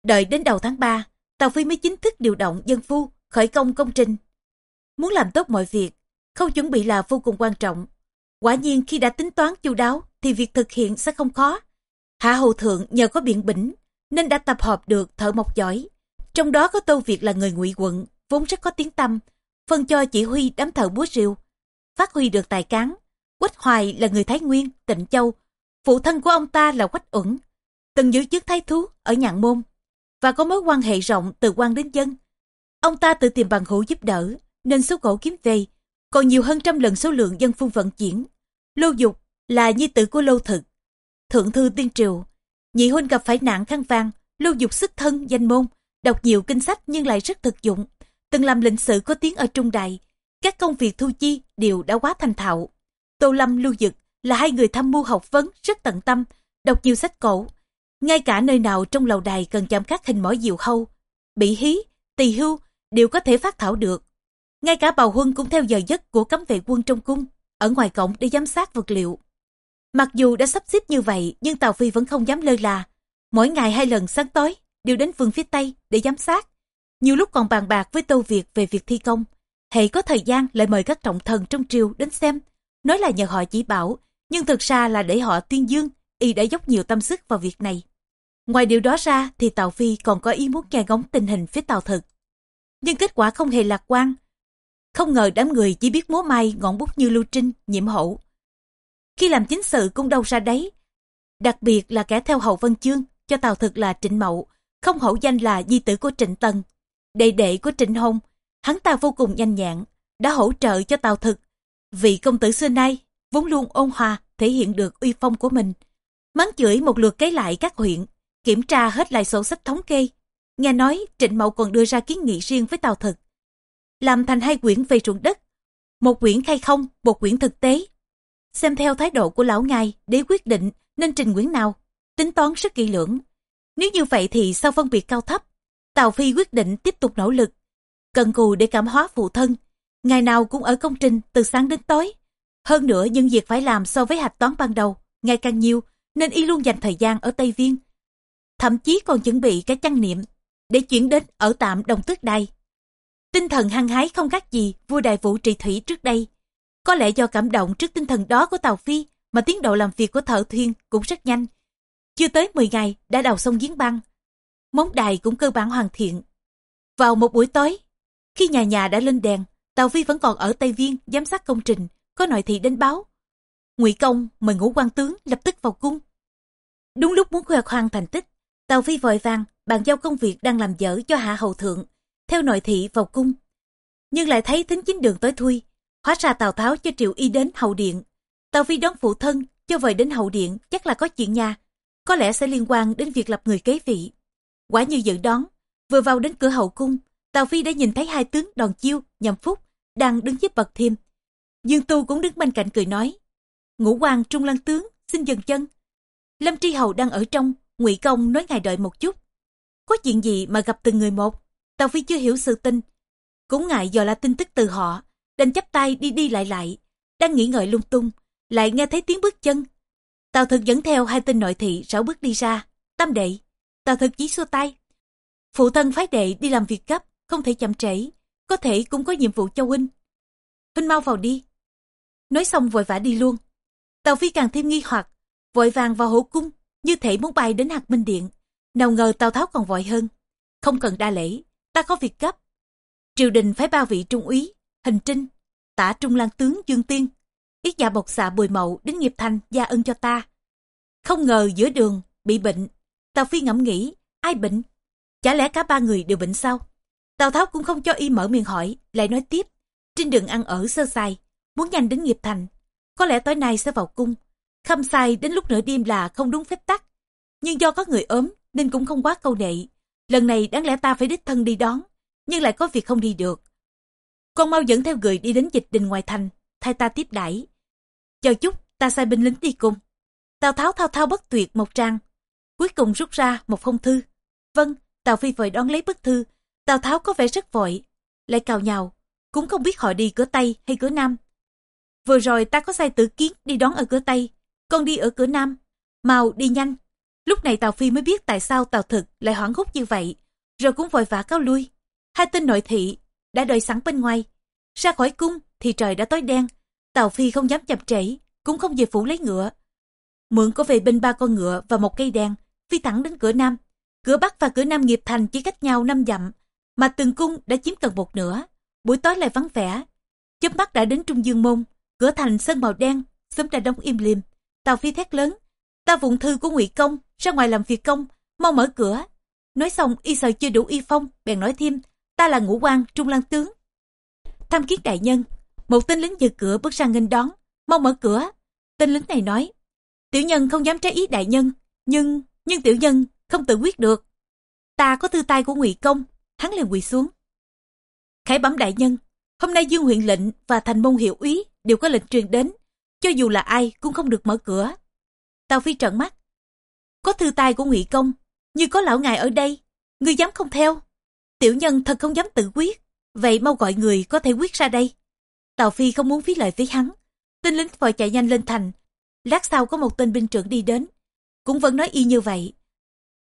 Đợi đến đầu tháng 3, Tào Phi mới chính thức điều động dân phu, khởi công công trình. Muốn làm tốt mọi việc, khâu chuẩn bị là vô cùng quan trọng. Quả nhiên khi đã tính toán chu đáo thì việc thực hiện sẽ không khó. Hạ Hầu Thượng nhờ có biện bỉnh nên đã tập hợp được thợ mộc giỏi. Trong đó có Tô Việt là người ngụy quận, vốn rất có tiếng tâm, phân cho chỉ huy đám thợ búa rìu. Phát huy được tài cán, Quách Hoài là người Thái Nguyên, Tịnh Châu. Phụ thân của ông ta là Quách Uẩn, từng giữ chức thái thú ở Nhạn Môn và có mối quan hệ rộng từ quan đến dân. Ông ta tự tìm bằng hữu giúp đỡ, nên số gỗ kiếm về, còn nhiều hơn trăm lần số lượng dân phun vận chuyển. Lô Dục là nhi tử của Lô Thực. Thượng thư tiên triều, nhị huynh gặp phải nạn khăn vàng, Lô Dục sức thân danh môn, đọc nhiều kinh sách nhưng lại rất thực dụng, từng làm lệnh sự có tiếng ở Trung Đại. Các công việc thu chi đều đã quá thành thạo. Tô Lâm Lưu Dực là hai người tham mưu học vấn rất tận tâm, đọc nhiều sách cổ. Ngay cả nơi nào trong lầu đài cần chạm khắc hình mỏ diệu hâu, bị hí, tỳ hưu đều có thể phát thảo được. Ngay cả bào huân cũng theo giờ giấc của cấm vệ quân trong cung, ở ngoài cổng để giám sát vật liệu. Mặc dù đã sắp xếp như vậy, nhưng Tào Phi vẫn không dám lơ là. Mỗi ngày hai lần sáng tối, đều đến vườn phía Tây để giám sát. Nhiều lúc còn bàn bạc với Tô Việt về việc thi công. Hệ có thời gian lại mời các trọng thần trong triều đến xem. Nói là nhờ họ chỉ bảo, nhưng thực ra là để họ tuyên dương, y đã dốc nhiều tâm sức vào việc này. Ngoài điều đó ra thì Tào Phi còn có ý muốn nghe ngóng tình hình phía Tào Thực. Nhưng kết quả không hề lạc quan. Không ngờ đám người chỉ biết múa may ngọn bút như lưu trinh, nhiệm hậu. Khi làm chính sự cũng đâu ra đấy. Đặc biệt là kẻ theo hậu Vân Chương, cho Tào Thực là Trịnh Mậu, không hậu danh là di tử của Trịnh Tần. Đệ đệ của Trịnh Hồng, hắn ta vô cùng nhanh nhẹn, đã hỗ trợ cho Tào Thực. Vị công tử xưa nay, vốn luôn ôn hòa, thể hiện được uy phong của mình. Mắng chửi một lượt kế lại các huyện, kiểm tra hết lại sổ sách thống kê. Nghe nói Trịnh Mậu còn đưa ra kiến nghị riêng với Tào Thực. Làm thành hai quyển về ruộng đất, một quyển khai không, một quyển thực tế. Xem theo thái độ của lão ngài để quyết định nên trình quyển nào, tính toán rất kỹ lưỡng. Nếu như vậy thì sao phân biệt cao thấp? Tào Phi quyết định tiếp tục nỗ lực, cần cù để cảm hóa phụ thân. Ngày nào cũng ở công trình từ sáng đến tối. Hơn nữa những việc phải làm so với hạch toán ban đầu ngày càng nhiều nên y luôn dành thời gian ở Tây Viên. Thậm chí còn chuẩn bị cái chăn niệm để chuyển đến ở tạm Đồng Tước Đài. Tinh thần hăng hái không khác gì vua đại vũ trị thủy trước đây. Có lẽ do cảm động trước tinh thần đó của Tàu Phi mà tiến độ làm việc của thợ thuyền cũng rất nhanh. Chưa tới 10 ngày đã đào xong giếng băng. Móng đài cũng cơ bản hoàn thiện. Vào một buổi tối, khi nhà nhà đã lên đèn, Tàu Phi vẫn còn ở Tây Viên giám sát công trình, có nội thị đến báo. Ngụy Công mời ngũ quan tướng lập tức vào cung. Đúng lúc muốn khoe khoang thành tích, Tàu Phi vội vàng bàn giao công việc đang làm dở cho hạ hầu thượng, theo nội thị vào cung. Nhưng lại thấy tính chính đường tối thui, hóa ra Tào Tháo cho Triệu Y đến hậu điện. Tàu Phi đón phụ thân, cho vời đến hậu điện chắc là có chuyện nhà, có lẽ sẽ liên quan đến việc lập người kế vị. Quả như dự đoán, vừa vào đến cửa hậu cung, Tào Phi đã nhìn thấy hai tướng Đòn Chiêu, Nhậm Phúc đang đứng giúp bậc thêm. Dương Tu cũng đứng bên cạnh cười nói, ngũ quan trung lăng tướng, xin dừng chân. Lâm Tri Hầu đang ở trong, ngụy Công nói ngài đợi một chút. Có chuyện gì mà gặp từng người một, Tào Phi chưa hiểu sự tin. Cũng ngại dò la tin tức từ họ, đành chắp tay đi đi lại lại, đang nghĩ ngợi lung tung, lại nghe thấy tiếng bước chân. Tào thực dẫn theo hai tên nội thị rảo bước đi ra, tam đệ. Tào thực chỉ xua tay. Phụ thân phái đệ đi làm việc gấp, không thể chậm trễ, có thể cũng có nhiệm vụ cho huynh. Huynh mau vào đi. Nói xong vội vã đi luôn. Tào Phi càng thêm nghi hoặc, vội vàng vào hổ cung, như thể muốn bay đến hạt minh điện. Nào ngờ Tào Tháo còn vội hơn. Không cần đa lễ, ta có việc gấp. Triều đình phái ba vị trung úy, hình trinh, tả trung lang tướng Dương Tiên, ít dạ bộc xạ bùi mậu đến nghiệp thành gia ân cho ta. Không ngờ giữa đường, bị bệnh. Tào Phi ngẫm nghĩ, ai bệnh? Chả lẽ cả ba người đều bệnh sao? Tào Tháo cũng không cho y mở miệng hỏi, lại nói tiếp. Trên đường ăn ở sơ sài, muốn nhanh đến nghiệp thành. Có lẽ tối nay sẽ vào cung. Khâm sai đến lúc nửa đêm là không đúng phép tắc. Nhưng do có người ốm nên cũng không quá câu nệ. Lần này đáng lẽ ta phải đích thân đi đón, nhưng lại có việc không đi được. Con mau dẫn theo người đi đến dịch đình ngoài thành, thay ta tiếp đãi. Chờ chút, ta sai binh lính đi cùng. Tào Tháo thao thao bất tuyệt một trang. Cuối cùng rút ra một phong thư. Vâng, Tào Phi vội đón lấy bức thư. Tào Tháo có vẻ rất vội, lại cào nhào, cũng không biết họ đi cửa Tây hay cửa Nam. Vừa rồi ta có sai tử kiến đi đón ở cửa Tây, con đi ở cửa Nam. Mau đi nhanh. Lúc này Tào Phi mới biết tại sao Tào Thực lại hoảng hốt như vậy, rồi cũng vội vã cáo lui. Hai tên nội thị đã đợi sẵn bên ngoài. Ra khỏi cung thì trời đã tối đen. Tào Phi không dám chậm trễ, cũng không về phủ lấy ngựa. Mượn có về bên ba con ngựa và một cây đèn, phi thẳng đến cửa Nam. Cửa Bắc và cửa Nam nghiệp thành chỉ cách nhau năm dặm, mà từng cung đã chiếm gần một nửa. Buổi tối lại vắng vẻ. Chớp mắt đã đến Trung Dương Môn, cửa thành sơn màu đen, sớm đã đóng im lìm Tào Phi thét lớn, ta vụng thư của ngụy Công, ra ngoài làm việc công, mau mở cửa. Nói xong y sợ chưa đủ y phong, bèn nói thêm, ta là ngũ quan trung lang tướng. Tham kiến đại nhân, một tên lính giữ cửa bước ra nghênh đón, mau mở cửa. Tên lính này nói, tiểu nhân không dám trái ý đại nhân, nhưng, nhưng tiểu nhân không tự quyết được. Ta có thư tay của ngụy Công, hắn liền quỳ xuống. Khải bẩm đại nhân, hôm nay dương huyện lệnh và thành môn hiệu úy đều có lệnh truyền đến, cho dù là ai cũng không được mở cửa. Tào Phi trợn mắt. Có thư tay của ngụy Công, như có lão ngài ở đây, ngươi dám không theo. Tiểu nhân thật không dám tự quyết, vậy mau gọi người có thể quyết ra đây. Tào Phi không muốn phí lời với hắn. Tên lính vội chạy nhanh lên thành. Lát sau có một tên binh trưởng đi đến. Cũng vẫn nói y như vậy.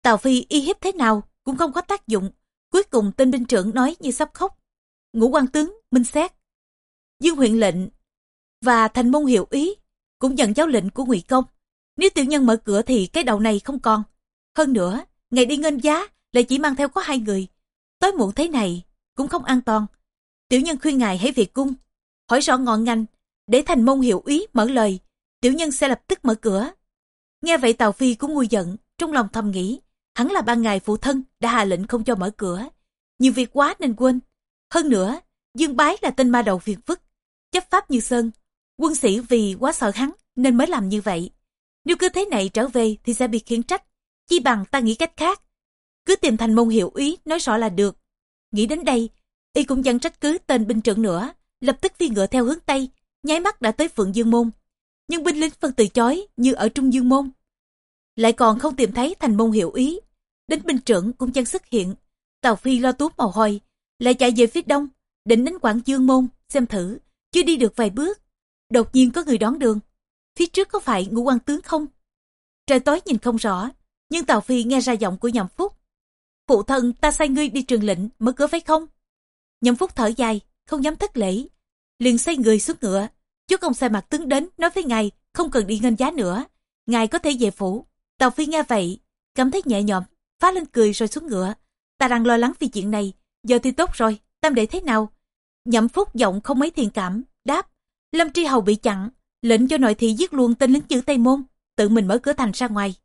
Tào Phi y hiếp thế nào cũng không có tác dụng. Cuối cùng tên binh trưởng nói như sắp khóc. Ngũ quan tướng, minh xét. Dương huyện lệnh và thành môn hiệu ý cũng nhận giáo lệnh của ngụy công. Nếu tiểu nhân mở cửa thì cái đầu này không còn. Hơn nữa, ngày đi ngân giá lại chỉ mang theo có hai người. Tối muộn thế này cũng không an toàn. Tiểu nhân khuyên ngài hãy về cung, hỏi rõ ngọn ngành, để thành môn hiệu ý mở lời, tiểu nhân sẽ lập tức mở cửa. Nghe vậy Tào Phi cũng nguôi giận, trong lòng thầm nghĩ, hắn là ban ngày phụ thân đã hạ lệnh không cho mở cửa. Nhiều việc quá nên quên. Hơn nữa, Dương Bái là tên ma đầu phiền phức, chấp pháp như sơn. Quân sĩ vì quá sợ hắn nên mới làm như vậy. Nếu cứ thế này trở về thì sẽ bị khiển trách. Chi bằng ta nghĩ cách khác. Cứ tìm thành môn hiệu ý nói rõ là được. Nghĩ đến đây, y cũng chẳng trách cứ tên binh trưởng nữa. Lập tức phi ngựa theo hướng Tây, nháy mắt đã tới Phượng Dương Môn. Nhưng binh lính phân từ chối như ở Trung Dương Môn. Lại còn không tìm thấy thành môn hiệu ý. Đến binh trưởng cũng chẳng xuất hiện. Tàu Phi lo túm màu hôi, lại chạy về phía đông, định đến Quảng Dương Môn, xem thử. Chưa đi được vài bước, đột nhiên có người đón đường. Phía trước có phải ngũ quan tướng không? Trời tối nhìn không rõ, nhưng Tào Phi nghe ra giọng của Nhậm Phúc. Phụ thân ta sai ngươi đi trường lệnh, mở cửa phải không? Nhậm Phúc thở dài, không dám thất lễ. Liền xây người xuống ngựa. Chúa công sai mặt tướng đến, nói với ngài, không cần đi ngân giá nữa. Ngài có thể về phủ. Tào Phi nghe vậy, cảm thấy nhẹ nhõm, phá lên cười rồi xuống ngựa. Ta đang lo lắng vì chuyện này, giờ thì tốt rồi, tam đệ thế nào? Nhậm Phúc giọng không mấy thiện cảm, đáp. Lâm Tri Hầu bị chặn, lệnh cho nội thị giết luôn tên lính chữ Tây Môn, tự mình mở cửa thành ra ngoài.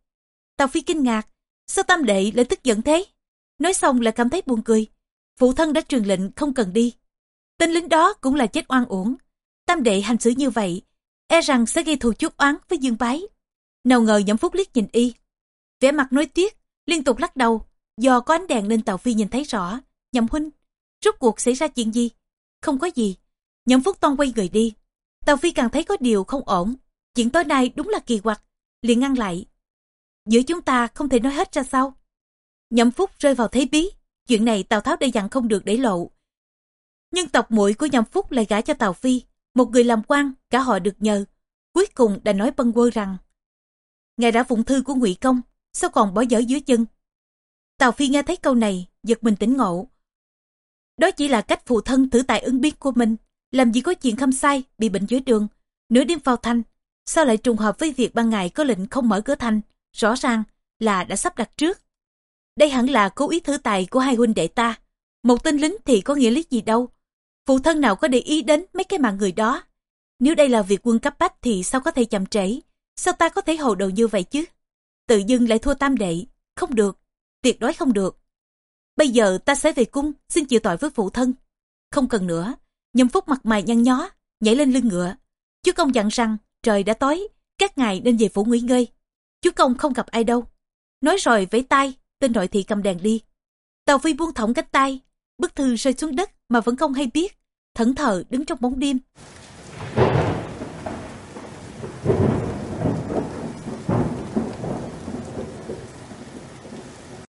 Tào Phi kinh ngạc, sao tam đệ lại tức giận thế? Nói xong lại cảm thấy buồn cười. Phụ thân đã truyền lệnh không cần đi. Tên lính đó cũng là chết oan uổng. Tam đệ hành xử như vậy, e rằng sẽ gây thù chuốc oán với Dương Bái. Nào ngờ nhậm phúc liếc nhìn y. vẻ mặt nói tiếc, liên tục lắc đầu. Do có ánh đèn nên Tào Phi nhìn thấy rõ. Nhậm huynh, rốt cuộc xảy ra chuyện gì? Không có gì. Nhậm phúc toan quay người đi. Tào Phi càng thấy có điều không ổn. Chuyện tối nay đúng là kỳ quặc. liền ngăn lại. Giữa chúng ta không thể nói hết ra sao. Nhậm phúc rơi vào thế bí. Chuyện này Tào Tháo đã dặn không được để lộ. Nhưng tộc muội của nhậm phúc lại gả cho Tào Phi. Một người làm quan, cả họ được nhờ. Cuối cùng đã nói bâng quơ rằng Ngài đã phụng thư của ngụy Công, sao còn bỏ dở dưới chân? Tào Phi nghe thấy câu này, giật mình tỉnh ngộ. Đó chỉ là cách phụ thân thử tài ứng biến của mình. Làm gì có chuyện khâm sai, bị bệnh dưới đường, nửa đêm vào thanh. Sao lại trùng hợp với việc ban ngày có lệnh không mở cửa thanh? Rõ ràng là đã sắp đặt trước. Đây hẳn là cố ý thử tài của hai huynh đệ ta. Một tên lính thì có nghĩa lý gì đâu. Phụ thân nào có để ý đến mấy cái mạng người đó. Nếu đây là việc quân cấp bách thì sao có thể chậm trễ? Sao ta có thể hồ đồ như vậy chứ? Tự dưng lại thua tam đệ. Không được. Tuyệt đối không được. Bây giờ ta sẽ về cung, xin chịu tội với phụ thân. Không cần nữa. Nhâm phúc mặt mày nhăn nhó, nhảy lên lưng ngựa. Chú công dặn rằng, trời đã tối, các ngài nên về phủ nghỉ ngơi. Chú công không gặp ai đâu. Nói rồi vẫy tay, tên nội thị cầm đèn đi. Tàu phi buông thõng cánh tay, bức thư rơi xuống đất mà vẫn không hay biết. Thẫn thờ đứng trong bóng đêm.